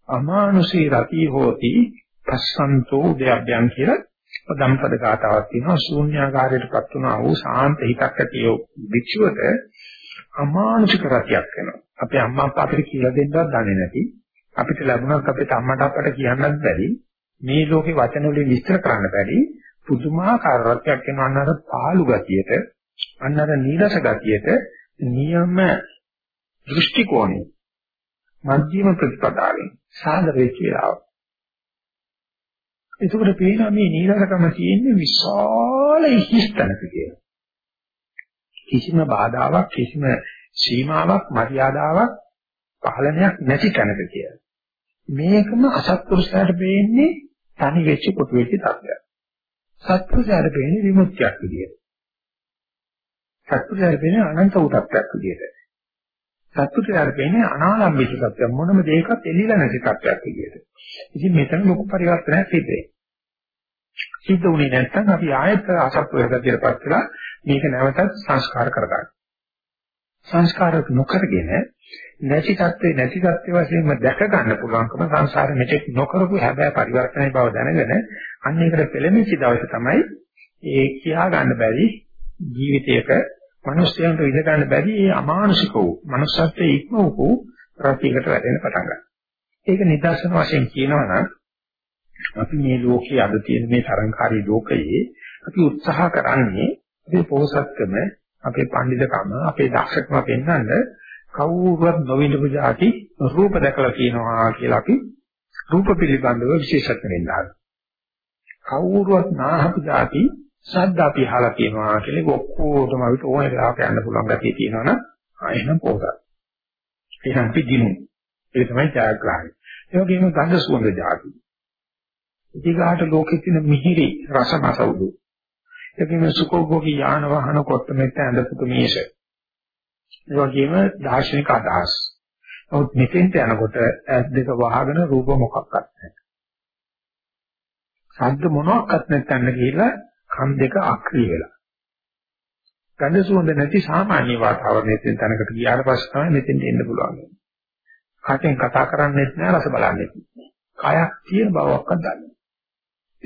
අමානුෂී රති හෝති පස්සන්තෝ උදයබ්යන් කියලා ධම්පද ගාතාවක් තියෙනවා. ශූන්‍යාකාරයටපත් වුණා වූ සාන්ත හිතක් ඇති භික්ෂුවට අමානුෂික රතියක් වෙනවා. අපේ අම්මා අප්පා අපිට කියලා දෙන්නවත් දන්නේ නැති. අපිට ලැබුණත් අපිට අම්මට අප්පට කියන්නත් බැරි. මේ ලෝකේ වචන වලින් විස්තර කරන්න බැරි. පුදුමාකාර රත්යක් වෙනවා අන්නර පාළු ගතියට. අන්නර නීරස ගතියට නියම දෘෂ්ටි කෝණය මධ්‍යම ප්‍රතිපදාවෙන් සාදර වෙච්ච වෙලාව. ඒකවල පේනවා මේ නීරසකම තියෙන්නේ විශාල හිස්තනක කියලා. කිසිම බාධාවක් කිසිම සීමාවක් මර්යාදාවක් පහළනයක් නැති තැනක කියලා. මේකම අසත්පුරුෂයාට පේන්නේ තනි වෙච්ච කොට වෙච්ච තත්ත්වයක්. සත්පුරුෂයාට පේන්නේ විමුක්තියක් විදියට. සත්පුරුෂයාට පේන්නේ අනන්ත උටක්යක් විදියට. සත්පුරුෂයාට පේන්නේ අනාලම්බිත තත්ත්වයක් මොනම දෙයකත් එළිලා නැති තත්ත්වයක් විදියට. ඉතින් මෙතන ලොකු පරිවර්තනයක් සිද්ධ වෙනවා. සිද්ධ වුණේ නැත්නම් අපි ආයත අසත්පුරුෂයාටපත් වෙලා මේක නැවතත් සංස්කාර කරගන්නවා. සංස්කාර නොකරගෙන නැති தත්ත්වේ නැති தත්ත්ව වශයෙන්ම දැක ගන්න පුළුවන්කම සංසාරෙ මෙතෙක් නොකරපු හැබැයි පරිවර්තනයේ බව දැනගෙන අන්න ඒකට පෙළඹිච්ච දවසේ තමයි ඒ කියා ගන්න බැරි ජීවිතයක මිනිස්යන්ට විඳ ගන්න බැරි ඒ අමානුෂික වූ මනුස්සත්වයේ ඉක්ම වූ ප්‍රතිකට වැටෙන්න පටන් ගන්නවා. ඒක නිදර්ශන වශයෙන් කියනවා නම් අපි මේ ලෝකයේ අද තියෙන මේ තරංකාරී ලෝකයේ අපි උත්සාහ කරන්නේ අපේ පොහසත්කම, අපේ පඬිතුකම, අපේ දක්ෂකම පෙන්වන්න කවුරුවත් නොවිඳපු જાති රූප දැකලා තියෙනවා කියලා අපි රූප පිළිබඳව විශේෂත්ව වෙනවා. කවුරුවත් නාහපු જાති ශබ්ද අපි අහලා තියෙනවා කියලා ඔක්කොටම අපිට ඕන වෙලාවක යන්න පුළුවන් ගැතිය තියෙනවනම් ආයෙනම් පොතක්. එහෙනම් අපි දිනු. ඒක තමයි ජයග්‍රහණය. ඒ වගේම ගඳ සුවඳ જાති. ඊගාට ලෝකෙ තියෙන මිහිරි රසමසවුදු. ඒකෙම සුඛෝභෝගී යාන වාහන කොට මෙතන ඇඳපු මේෂ. ඒ වගේම දාර්ශනික අදහස්. නමුත් මෙතෙන්ට යනකොට ඇස් දෙක වහගෙන රූප මොකක්වත් නැහැ. ශබ්ද මොනවත් නැත්නම් ගිහිල්ලා කන් දෙක අක්‍රිය වෙලා. ගඳ සුවඳ නැති සාමාන්‍ය වාතාවරණයකින් තැනකට ගියාට පස්සේ තමයි මෙතෙන්ට එන්න පුළුවන්. කටෙන් කතා කරන්නේත් නැහැ රස බලන්නේත් නැහැ. කයක් තියෙන බවක්වත් දන්නේ නැහැ.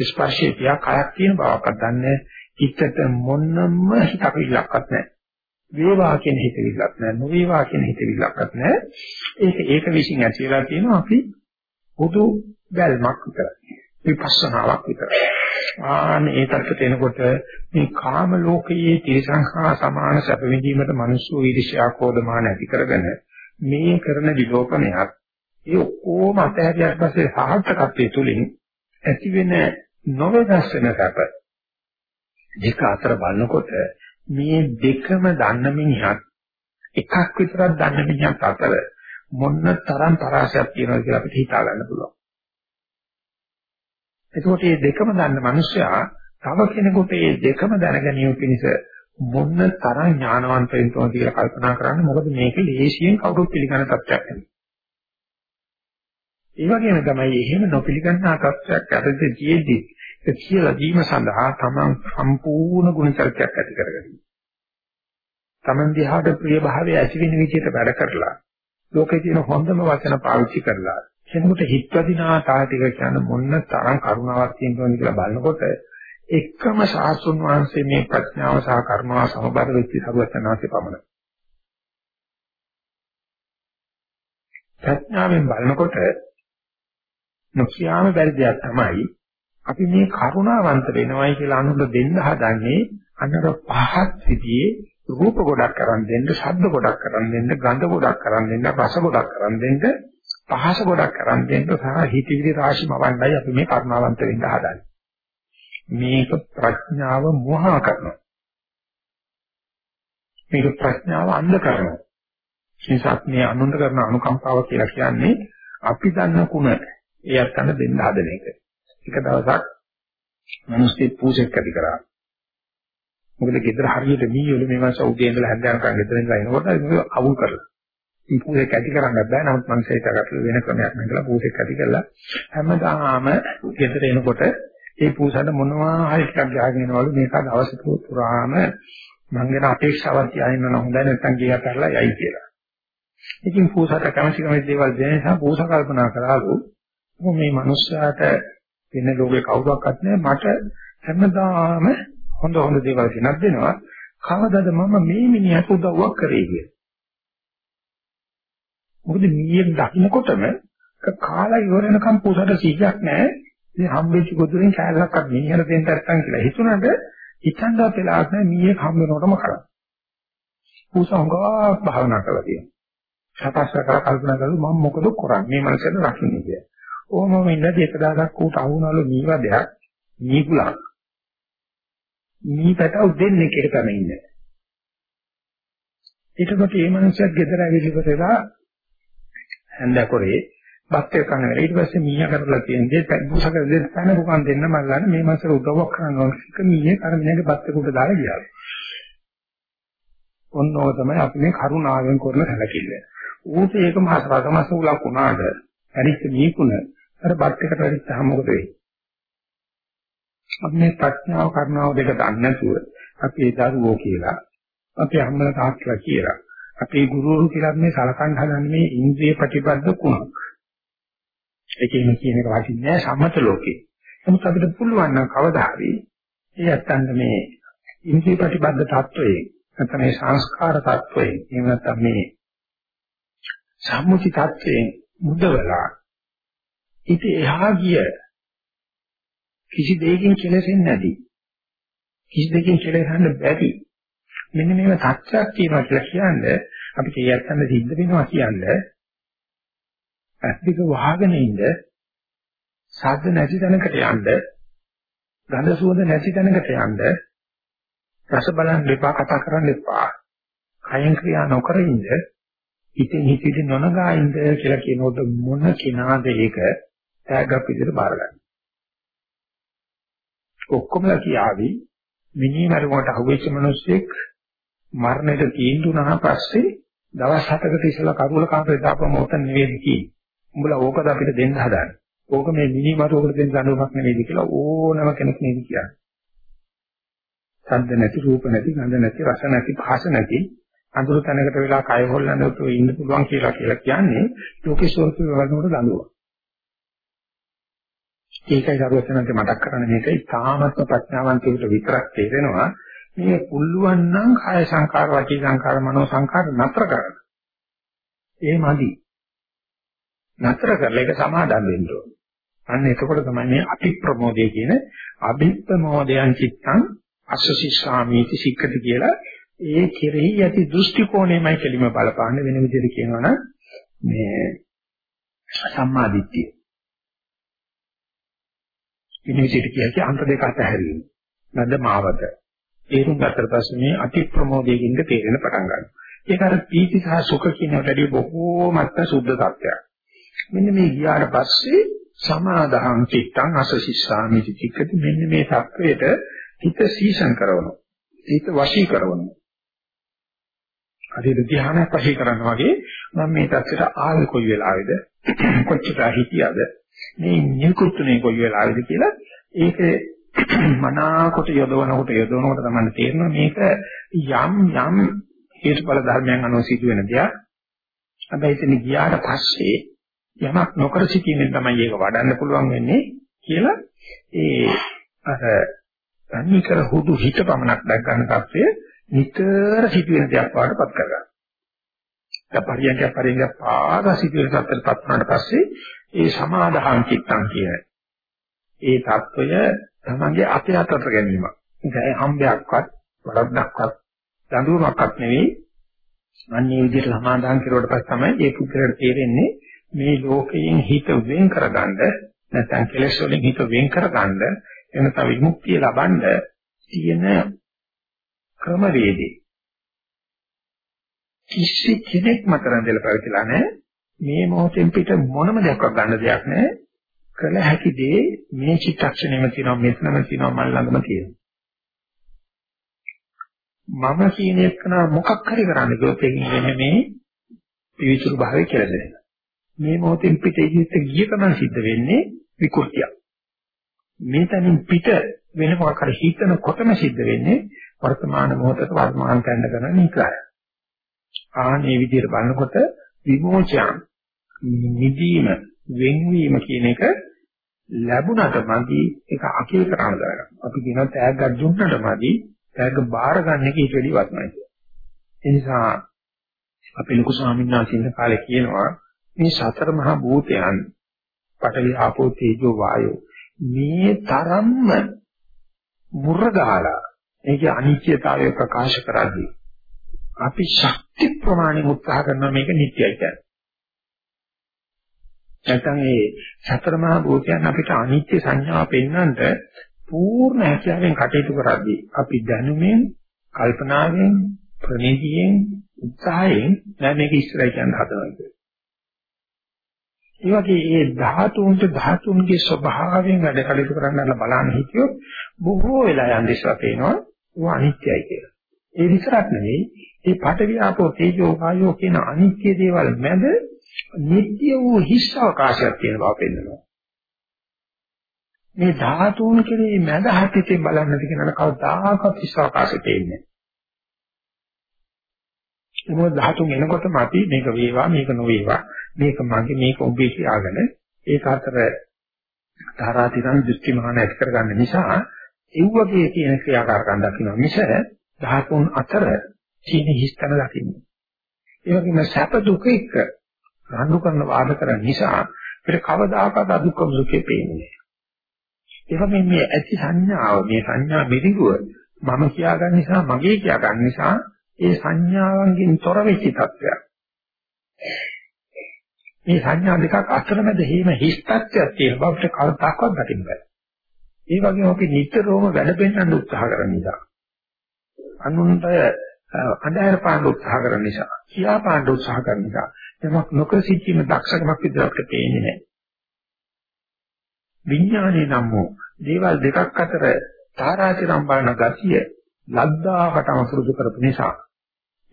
ස්පර්ශයේ තියා කයක් තියෙන බවක්වත් දන්නේ නැහැ. හිතට මොනම හිතවිල්ලක්වත් නැහැ. වේවා කියන හිතවිල්ලක් නැහැ. නොවේවා කියන හිතවිල්ලක්වත් නැහැ. ඒක ඒක විශ්ින් ඇතිලා තියෙනවා අපි පොදු බැල්මක් විතරයි. විපස්සනාවක් විතරයි. ආන ඒ තත්ත්වයට එනකොට මේ කාම ලෝකයේ තිරසංඛා සමාන සැප විඳීමට මිනිස්සු ඊර්ෂ්‍යා කෝධමාන ඇති කරගෙන මේ කරන විලෝපනයක් ඒ ඔක්කොම අතහැරියට පස්සේ සාහසකත්වයේ තුලින් ඇති වෙන නොවදස්සන සැප දෙක අතර බලනකොට මේ දෙකම දන්න මිනිහත් එකක් විතරක් දන්න මිනිහත් අතර මොන්න තරම් තරහසක් තියෙනවද කියලා අපිට හිතා ගන්න පුළුවන්. එතකොට මේ දෙකම දන්න මිනිසයා තව කෙනෙකුට මේ දෙකම දැනගැනීම පිණිස මොන තරම් ඥානවන්ත වෙන්න ඕනද කියලා කල්පනා කරන්න මොකද මේක ලේසියෙන් කවුරුත් පිළිගන්න තත්ත්වයක් නෙවෙයි. ඒ වගේම තමයි එහෙම නොපිළිගන්නා තත්ත්වයක් ඇතිදෙදී ඒ කියලා දීම සඳහා තමන් සම්පූර්ණ ගුණචරිතයක් ඇති කරගන්න. තමන් දිහාට ප්‍රිය භාවය ඇති වෙන විදිහට වැඩ කරලා ලෝකේ තියෙන හොඳම වචන පාවිච්චි කරලා කෙනෙකුට හිතවදිනා තාටික කියන මොන්න තරම් කරුණාවක් තියෙනවද කියලා බලනකොට එකම සාසුන් වහන්සේ මේ ප්‍රඥාව සහ කර්මාව සමබර වෙච්ච සරුවචනාංශය පමණයි. ප්‍රඥාවෙන් බලනකොට නොකියාම බැරි දෙයක් තමයි අපි මේ කරුණාවන්ත වෙනවයි කියලා අනුර දෙන්න හදන්නේ අන්නර පහත් විදිහේ රූප ගොඩක් කරන් දෙන්න, ශබ්ද ගොඩක් කරන් දෙන්න, ගන්ධ ගොඩක් කරන් දෙන්න, රස ගොඩක් කරන් දෙන්න, පහස ගොඩක් කරන් දෙන්න සහ හිතවිලි රාශි මවන්නයි අපි මේ කරුණාවන්ත වෙන්න හදන්නේ. මේක ප්‍රඥාව මොහා කරනවා. මේක ප්‍රඥාව අන්ධ කරනවා. ඒසත් මේ අනුන්ට කරන අනුකම්පාව කියලා කියන්නේ අපි දන්න කුණ එයත් අන්න දෙන්න හදන එක. එක දවසක් මිනිස්සු පූජෙක් ඇති කරා. මොකද ගෙදර හරියට මීයොල මේ මාස උදේ ඉඳලා හැන්දෑවකම් ගෙදර ඉඳලා එනකොට ඒක අවුල් කරලා. මේ පූජෙක් ඇති කරන්න බෑ. නමුත් මනුස්සයෙක් අකට වෙන ක්‍රමයක් නෑ කියලා පූජෙක් ඇති කළා. හැමදාම ගෙදර එනකොට ඒ පූසට මොනවා හරි ටිකක් ගහගෙන යනවලු මේක දවස් පුරාම මං ගැන අපේක්ෂාවක් තියාගෙන යන හොඳ නැත්නම් ගියා කරලා යයි කියලා. ඉතින් පූසට කැමති කැමති දේවල් දෙන නිසා පූස කල්පනා කරාලු මේ මිනිස්සයාට වෙන ලෝකේ කවුරක්වත් නැහැ මට හැමදාම හොඳ හොඳ දේවල් ගෙනත් දෙනවා කවදාද මම මේ මිනිහට උදව්වක් කරේ කියලා. මොකද මීයෙන් දකින්නකොටම කාලා ඉවර වෙනකම් පූසට සීජයක් නැහැ මේ හම්බෙච්ච ගොදුරෙන් කෑල්ලක්වත් මිනිහට දෙන්න නැත්තම් කියලා හිතුණාට හිතන්දා පෙලාක් නැහැ මීයේ හම්බ වෙනකොටම කරා. පූසංගා භාවනා කළා තියෙනවා. සතස්ස කර කල්පනා කළා මම මොකද කරන්නේ මේ මනසෙන් රකින්නේ කියලා. ඕමම ඉන්නදී එක දවසක් ඌට අහුණාලු මීවදයක් මීකුලක්. මීපැටව දෙන්නේ එක තමයි ඉන්නේ. ඊට පස්සේ මේ මනුස්සයා ගෙදර ඇවිල්ලා ඉවරලා හැන්දකොරේ බත් එක කන ඊට පස්සේ මීයා කරලා තියෙන්නේ පැබුසක දෙන්න තන පුකන් දෙන්න මල්ලන්න මේ මාසෙ උදව්වක් කරන්න ඕන එක මීයේ අර මිනිහගේ බත් එක උඩ දාලා ගියා. ඔන්න ඕක තමයි අපි මේ කරුණාවෙන් කරන සැලකිල්ල. ඌට ඒක මාස රසමස උලක් වුණාට හරිත් මීකුණ අර බත් එකට වැඩිච්චාම මොකද වෙන්නේ? අපි මේ ප්‍රඥාව කරුණාව දෙක දන්නේ නැතුව අපි ඒ දරුවෝ කියලා අපි අම්මලා තාත්තලා කියලා අපේ ගුරුවරු කියලා මේ සලකන් හදන්නේ මේ ඉන්ද්‍රිය ප්‍රතිබද්ධ කුණක්. ඒකෙම කියන එක වටින්නේ නැහැ සම්මත ලෝකේ. නමුත් අපිට පුළුවන් නම් කවදා හරි ඒ අත්තන්ට මේ ඉන්ද්‍රිය ප්‍රතිබද්ධ තත්වයේ නැත්නම් මේ සංස්කාර තත්වයේ එහෙම නැත්නම් මේ සම්මුති තත්වයේ මුදවලා ඊට එහා ගිය කිසි දෙයකින් කෙලෙසෙන්නේ නැති කිසි දෙයකින් කෙලෙසන්න බැරි මෙන්න මේව තත්ත්වයක් තියෙනවා කියලා කියන්නේ අපිට ඒ අත්තන්ට සිද්ධ වෙනවා කියන්නේ. ඇස්තික වහගෙන ඉන්න ශබ්ද නැති තැනකට යන්න ගඳ සුවඳ නැති තැනකට යන්න රස බලන්න එපා කතා කරන්න එපා. කයෙන් ක්‍රියා නොකර ඉන්න හිතෙන් හිතේ නොනගා ඉන්න කියලා කියනකොට මොන කෙනාද ඒක ත්‍යාගක් විදිහට බාරගන්නේ ඔක්කොමලා කියාවි මිනි මරුමකට අහුවෙච්ච මිනිස්සෙක් මරණයට තීන්දුවනා පස්සේ දවස් 7කට ඉස්සලා කරුවල කාමරේ දාපුවම උතන් නෙවෙයි කියන්නේ උඹලා ඕකද අපිට දෙන්න හදාන්නේ. ඕක මේ මිනි මරුවකට දෙන්න දඬුවමක් නෙවෙයි කියලා ඕනම කෙනෙක් නේද කියන්නේ. ශබ්ද නැති, රූප නැති, ගන්ධ නැති, රස නැති, භාෂ නැති අඳුර තැනකට වෙලා කය හොල්ලන්න උතු ඉන්න පුළුවන් කියලා කියලා කියන්නේ ලෝකේ ස්වરૂපය වලකට දඬුවම. ඒකයි සරුවචනන්ට මතක් කරන්නේ මේක ඉතාමත්ම ප්‍රඥාවන්තයෙකුට විතරක් තේරෙනවා මේ පුළුවන් නම් කාය සංකාර, වාචී සංකාර, මනෝ සංකාර නතර කරන්න. එහෙමදි. නතර කරලා ඒක සමාදම් වෙන්න ඕනේ. අන්න එතකොට තමයි මේ අති ප්‍රමෝදය කියන අභිප්‍රමෝදයන් චිත්තං අස්සසිස්සාමීති සික්කති කියලා ඒ කෙරෙහි ඇති දෘෂ්ටි කෝණයමයි කෙලිම බලපාන්න වෙන විදිහට කියනවනම් මේ සම්මාදිට්ඨිය. ඉන්නේ විදිහට කියන්නේ අන්ත දෙක අතහැරීම. නද මාවත. තේරුම් ගත්තට පස්සේ මේ අති ප්‍රමෝදයෙන් තේරෙන පටන් ගන්නවා. ඒක අර පීති සහ සුඛ කියනට වඩා බොහෝමත්ම සුද්ධ තත්ත්වයක්. මෙන්න මේ ගියාට පස්සේ සමාදාහං චිත්තං අසසිස්සාමි චිත්තති මෙන්න මේ තත්වයට හිත සීසන් කරනවා. හිත වශී කරනවා. අදිට ධානයක් වශී කරන්න වගේ මම මේ තත්ත්වයට ආවේ කොයි වෙලාවේද? කොච්චර හිටියද? මේ නිකුත්ුනේ කොයි වෙලාවේද කියලා ඒක මනාකොට යොදවනකොට යොදවනකොට තමයි තේරෙනවා මේක යම් යම් හේතුඵල ධර්මයන් අනුව සිදුවෙන දෙයක්. හැබැයි එතන ගියාට පස්සේ යමක් නොකර සිටීමෙන් තමයි ඒක වඩන්න පුළුවන් වෙන්නේ කියලා ඒ අර අනිකර හුදු හිත පමණක් දැක් ගන්න තත්ත්වය නිතර සිදුවෙන දෙයක් වඩපත් කරගන්න. දැන් පරියන්ක පරියන්ක පාද සිදුවෙන තත්ත්වයටපත් වුණාට පස්සේ ඒ සමාදාහං චිත්තං කියන ඒ තත්ත්වය තමන්ගේ අතේ අතට ගැනීම. ඒක හම්බයක්වත් වරද්දක්වත් දඬුවමක්වත් නෙවෙයි. අන්නේ විදිහට සමාදාන් කෙරුවට පස්සේ තමයි ඒ පුද්ගලයාට තේරෙන්නේ මේ ලෝකයෙන් හිත වෙන් කරගන්න නැත්නම් කෙලෙස් වලින් හිත වෙන් කරගන්න එනත විමුක්තිය ලබන්න තියෙන ක්‍රමවේදේ කිසි කෙනෙක් මත රැඳෙලා පැවතිලා නැහැ මේ මොහොතෙන් පිට මොනම දෙයක් ගන්න දෙයක් නැහැ කළ හැකි දේ මේ චිත්තක්ෂණයම තියෙනවා මෙතනම තියෙනවා මල් ළඟම තියෙනවා. මම කියන එක මොකක් හරි කරන්න ගියොත් එන්නේ වෙන්නේ මේ පිවිතුරු භාවය කියලා දෙන්න. මේ මොහොතෙන් පිට ඉහිත් ගිය ගමන් සිද්ධ වෙන්නේ විකෘතිය මේ තනින් පිට වෙන මොකක් හරි හිතනකොටම සිද්ධ වෙන්නේ වර්තමාන මොහොතට වර්තමාන තැන්න කරන නිකාය ආනේ විදිහට බලනකොට විමෝචයන් නිදීම වෙන්වීම කියන එක ලැබුණට මදි ඒක අකීල කරන්න ගන්න. අපි කියනවා තෑග්ගක් දුන්නට මදි තෑග්ග බාර ගන්න එක ඊට වැඩි වටිනයි කියලා. ඒ නිසා අපි ලොකු ස්වාමීන් වහන්සේ ඉන්න කාලේ කියනවා මේ සතර මහා භූතයන් පඨවි ආපෝ තේජෝ වායෝ මේ තරම්ම මුර්ගාලා ඒකේ අනිත්‍යතාවය ප්‍රකාශ කරද්දී අපි ශක්ති ප්‍රමාණය උත්සාහ කරනවා මේක නිට්ටයයි කියන්නේ. නැත්නම් ඒ සතර මහා භූතයන් අපිට අනිත්‍ය සංඥාව පෙන්වන්නට පූර්ණ හැකියාවෙන් කටයුතු කරද්දී අපි දැනුමෙන් කල්පනාවෙන් ප්‍රණීතියෙන් උත්සාහයෙන් දැන් මේක ඉස්සරයි කියන හදනවා කියන්නේ. ඒ වගේ ඒ ධාතුන්ට ධාතුන්ගේ ස්වභාවයෙන් වැඩ කටයුතු කරන්න බලන්න හිතියොත් බොහෝ වෙලා යන දිශා පේනවා ਉਹ අනිත්‍යයි කියලා. ඒ විතරක් නෙවෙයි මේ පඨවි ආපෝ තේජෝ වායෝ කියන අනිත්‍ය දේවල් මැද නිට්ටය වූ හිස් අවකාශයක් තියෙන බව පෙන්වනවා. මේ ධාතුන් කෙරෙහි මැද හතිතේ බලන්නද කියනකොට කවදාකවත් හිස් අවකාශෙ පේන්නේ නැහැ. මොකද ධාතුන් එනකොටම අපි මේක වේවා මේක නොවේවා මේක මගේ මේක ඔබේ කියාගෙන ඒක අතර ධාරාතිරන් දෘෂ්ටි මහාන ඇති කරගන්න නිසා ඒ වගේ තියෙන ක්‍රියාකාරකම් දකින්න මිස ධාතුන් අතර තියෙන හිස්තන දකින්න. ඒ වගේම සැප දුක එක රණ්ඩු කරන වාද කරන නිසා අපිට කවදාකවත් අදුක්කම සුඛේ පේන්නේ නැහැ. ඒ වගේම මේ ඇති සංඥාව මේ සංඥා මෙදිගුව මම කියාගන්න නිසා මගේ කියාගන්න නිසා ඒ සංඥාවන්ගෙන් තොර වෙච්ච තත්ත්වයක්. මේ සංඥා දෙකක් අතරමැද හේම හිස් තත්ත්වයක් තියෙන බව අපිට කවදාකවත් දකින්න බෑ. ඒ වගේම අපි නිතරම වැඩ පෙන්වන්න උත්සාහ කරන නිසා අනුන්ට අඳහර පාන්න උත්සාහ කරන නිසා කියා පාන්න උත්සාහ කරන නිසා යමක් නොකර සිටීම දක්ෂකමක් විදිහට පේන්නේ නැහැ. විඥානේ නම් වූ දේවල් දෙකක් අතර තාරාතිරම් බලන ගතිය ලද්දාකටම පුරුදු කරපු නිසා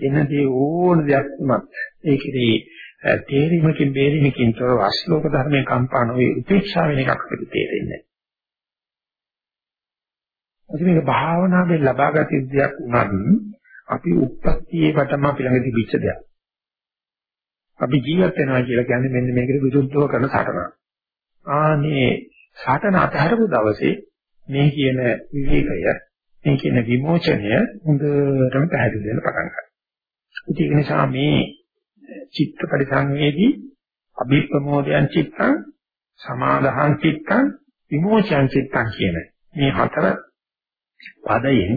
එනදී ඕන දෙයක් තුමත් ඒකේ තේරීමකින් බේරීමකින් තොරව අශ්ලෝක ධර්මයේ කම්පා නොවේ උපේක්ෂා වෙන එකක් අපිට තේරෙන්නේ නැහැ. මේක භාවනාවෙන් ලබාගත යුතු දෙයක් උනත් අපි උත්පත්තියේ වටම අපි ළඟ තිබිච්ච දෙයක්. අපි ජීවත් වෙනවා කියලා කියන්නේ මෙන්න මේකට විරුද්ධව කරන සටනක්. ආනේ සටන අතහැරපු දවසේ මේ කියන විවේකය, මේ කියන විමෝචනය හොඳටම පැහැදිලි වෙන පටන් ගන්නවා. ඒක නිසා මේ චිත්ත පරිසංවේදී අභිප්‍රමෝදයන් චිත්තං සමාදාහං චිත්තං විමෝචයන් චිත්තං කියන මේ හතර පදයෙන්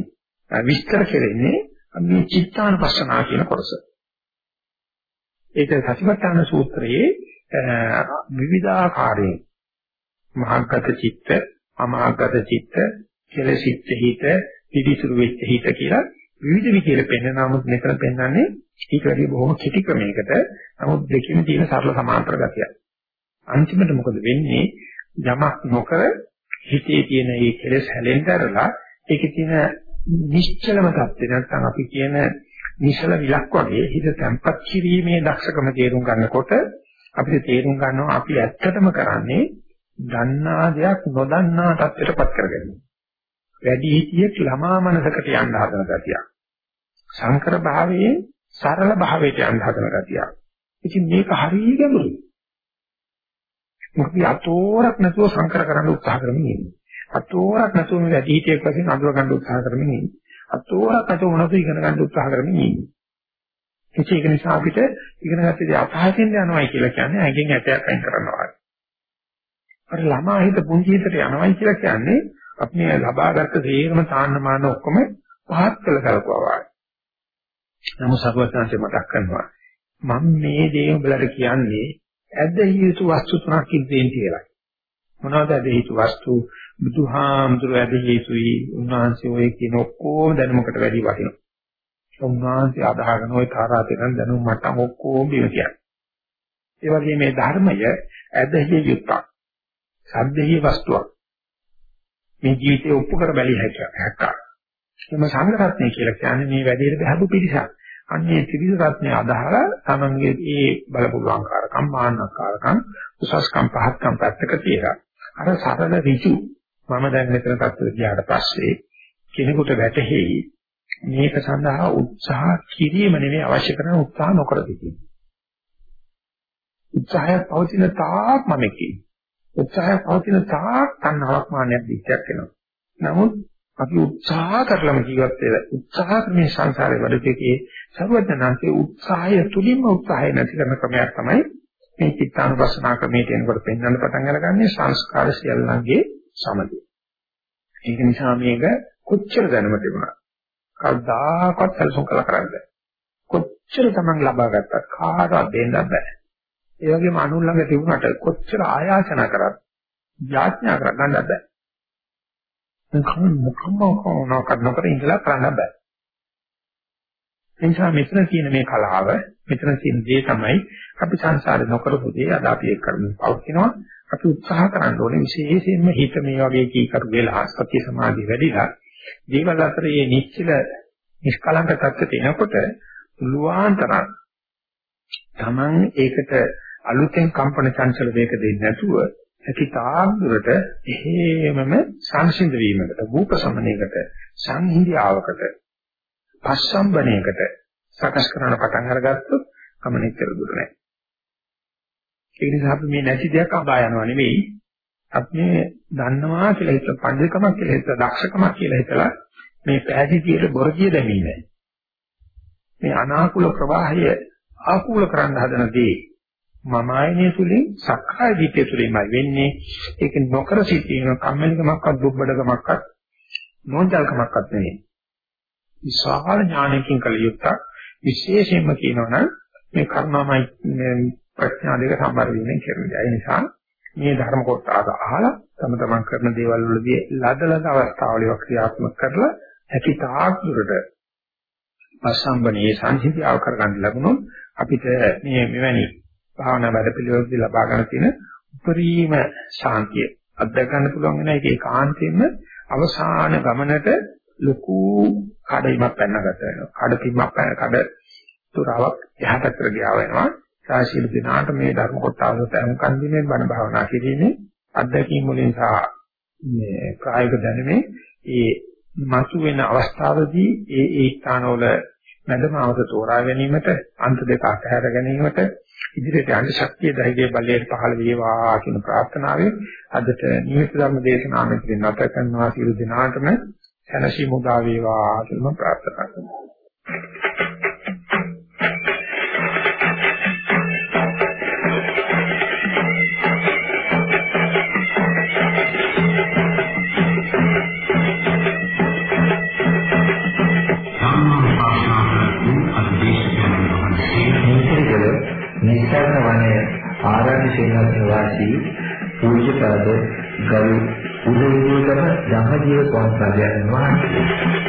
විස්තර කෙරෙන්නේ මේ චිත්තානුපස්සනා කියන කොටස. ඒක සතිපට්ඨාන සූත්‍රයේ විවිධාකාරයෙන් මහාගත චිත්ත, අමහාගත චිත්ත, කෙලසිත හිත, පිටිසුරු වෙච්ච හිත කියලා විවිධ විදිහට පෙන්වන නමුත් මෙතන පෙන්වන්නේ ඊට වැඩි බොහොම කෙටි ක්‍රමයකට නමුත් දෙකෙන් තියෙන සරල සමාන්තර ගතියක්. අන්තිමට මොකද වෙන්නේ? යමක් නොකර හිතේ තියෙන මේ කෙලෙස් හැලෙන්න ඇරලා ඒකේ තියෙන නිශ්චලම தත්ත්වය නැත්නම් අපි කියන නිසල විලක් වගේ හිත තැම්පත් කිරීමේ දක්ෂකම තේරුම් ගන්නකොට අපිට තේරුම් ගන්නවා අපි ඇත්තටම කරන්නේ දන්නා දෙයක් නොදන්නා තත්ත්වයටපත් කරගන්න. වැඩි හිතියෙක් ළමා මනසකට යන්න හදන ගතියක්. සංකර භාවයේ සරල භාවයට යන්න හදන ගතියක්. ඉතින් මේක හරිය ගැඹුරුයි. මොකද අතෝරක් නැතුව සංකර කරන්න උත්සාහ කරමින් ඉන්නේ. අතෝරක් නැතුව මේ වැඩි හිතියෙක් වශයෙන් අඳුර ගන්න උත්සාහ කරමින් ඉන්නේ. අතෝරක් නැතුව මොනවද ඉගෙන ගන්න උත්සාහ කරමින් ඉන්නේ. ඒක නිසා අපිට ඉගෙන ගන්න දේ අතහරින්න යනවායි කියලා කියන්නේ ඇඟෙන් ඇටයක් අයින් කරනවා. අර ළමා හිත පුංචි හිතට යනවායි කියලා කියන්නේ අපි මේ ලබාගත් තේරම තාන්නමාන ඔක්කොම පහත් කළ කරපුවා. නමුත් සර්වඥාන්සේ මතක් කරනවා මම මේ දේ උඹලට කියන්නේ ඇදහිය යුතු වස්තු තුනක් ඉදෙන් කියලා. මොනවද ඇදහිය යුතු වස්තු? බුදුහාමුදුරුවෝ ඇදහිය යුතුයි. උන්වහන්සේ ඔය කියන ඔක්කොම දැනුමකට වැඩි වටිනවා. උන්වහන්සේ අදහගෙන ওই තාරාතිරන් දැනුම් මට්ටම් ඔක්කොම බිම කියන්නේ. ඒ වගේ මේ ධර්මය ඇදහිය යුක්තක්. සද්දෙහි වස්තුවක්. මේ ජීවිතේ ඔප්පු කර බැලිය හැකියි. එම සංඝරත්නය කියලා කියන්නේ මේ වැඩේට බහපු පිරිසක්. අන්නේ ත්‍රිවිධ රත්නය අදහලා තමන්ගේ ඒ බලපුලංකාරකම් මාන්නකාරකම් උසස්කම් පහත්කම් පැත්තක තියලා අර සරල ඍජු මම දැන් මෙතන පැත්තට ගියාට පස්සේ කෙනෙකුට වැටහෙයි මේක සඳහා උත්සාහ කිරීම නෙවෙයි අවශ්‍ය කරන උත්සාහ නොකර සිටීම. උත්සාහය පවතින තාක් මම කි. උත්සාහය පවතින තාක් තණ්හාවක් මාන්නයක් දික්කයක් වෙනවා. නමුත් අපි උත්සාහ කරලම ජීවත් වෙලා උත්සාහ මේ සංසාරේ වැඩකේ සර්වඥාන්සේ උත්සාහය තුලින්ම උත්සාහය නැති කරන ක්‍රමයක් තමයි මේ චිත්තානුපස්සනා ක්‍රමයට එනකොට පෙන්වන්න පටන් අරගන්නේ සංස්කාර සියල්ලන්ගේ සමගිය. ඒක නිසා මේක කොච්චර දැනුම තිබුණා. කවදාකවත් සැලසුම් කළ කරන්නේ කොච්චර තමන් ලබා ගත්තත් කාටවත් දෙන්න බෑ. ඒ වගේම අනුන් ළඟ තිබුණාට කොච්චර ආයාචනා කරත් යාඥා කරගන්න බෑ. මොකම මොකම මොනවාක්වත් නොකර ඉඳලා කරන්න බෑ. එනිසා මෙතන තියෙන මේ කලාව මෙතන තියෙන දේ තමයි අපි සංසාරේ නොකරපු දේ අද අපි ඒක කරමින් පවතිනවා. අපි උත්සාහ කරන්න ඕනේ විශේෂයෙන්ම හිත මේ වගේ කීකරු වෙලා සත්‍ය සමාධිය වැඩිලා දේවල් අතර මේ නිශ්චල නිෂ්කලංක තත්ත්වයට එනකොට පුළුවන් තරම් Taman ඒකට අලුතෙන් කම්පන චංචල වේග දෙන්නේ නැතුව ඇති තාග්ගුරට එහෙමම සංසිඳ වීමකට භූප සමනයකට සංහිඳියාවකට පස්සම්බණයකට සකස් කරන පටන් අරගත්තොත් කමනෙච්චර දුර නැහැ. ඒ නිසා අපි මේ නැති දෙයක් අබා යනවා නෙවෙයි අපි මේ දන්නවා කියලා හිත පඬිකමක් කියලා හිත දක්ෂකමක් කියලා හිතලා මේ පැහැදිලියට බොරදිය දැමීමයි. මේ අනාකූල ප්‍රවාහය ආකූල කරන්න හදන දේ මම ආයනය තුලින් සක්කාය දිට්ඨිය තුලින්මයි වෙන්නේ. ඒක නොකර සිටීම කම්මැලිකමක්වත් දුබ්බඩකමක්වත් නෝන්ජල්කමක්වත් නෙවෙයි. විශාල ඥානකින් කළ යුක්ත විශේෂයෙන්ම කියනවනම් මේ කර්මමයි ප්‍රඥා දෙක සම්බර වීමෙන් කෙරෙන්නේ. ඒ නිසා මේ ධර්ම කොටස අහලා තම තමන් කරන දේවල් වලදී ලදලද අවස්ථාවලිය ක්‍රියාත්මක කරලා හැකි තාක් දුරට පස්සම්බනේ සංසිද්ධියව කරගන්න ලැබුණොත් අපිට මේ මෙවැනි භාවනා වැඩපිළිවෙලදී ලබා ගන්න තියෙන උපරිම ශාන්තිය අත්දැක ගන්න පුළුවන් වෙන එක ඒකාන්තයෙන්ම අවසාන ගමනට ලොකු කඩයිමක් පැනගත වෙනවා. කඩපින්මක් පැන කඩ තුරාවක් එහාට කර ගියා වෙනවා. සාශීල දිනාට මේ ධර්ම කොටස තැන්කන් දිනේ බණ භාවනා කිරීමේ අත්දැකීම් වලින් සහ මේ ප්‍රායෝගික දැනුමේ ඒ මතු වෙන අවස්ථාවේදී ඒ ඒ ස්ථානවල මැදමාවත තෝරා ගැනීමට අන්ත දෙක අතහැර ගැනීමට ඉදිරියට යන්න ශක්තිය ධෛර්යය බලයෙන් පහළ වේවා කියන ප්‍රාර්ථනාවෙන් අදට නිමිති ධර්ම දේශනාව මෙතන නැත කරනවා සියලු දිනාටම සැනසීම උදා වේවා කියලා ප්‍රාර්ථනා කරනවා. ආරණ්‍ය සේනාසන වාසී පූජ්‍යපද ගරු උදේවිදම ධම්මජීව ස්වාමීන් වහන්සේ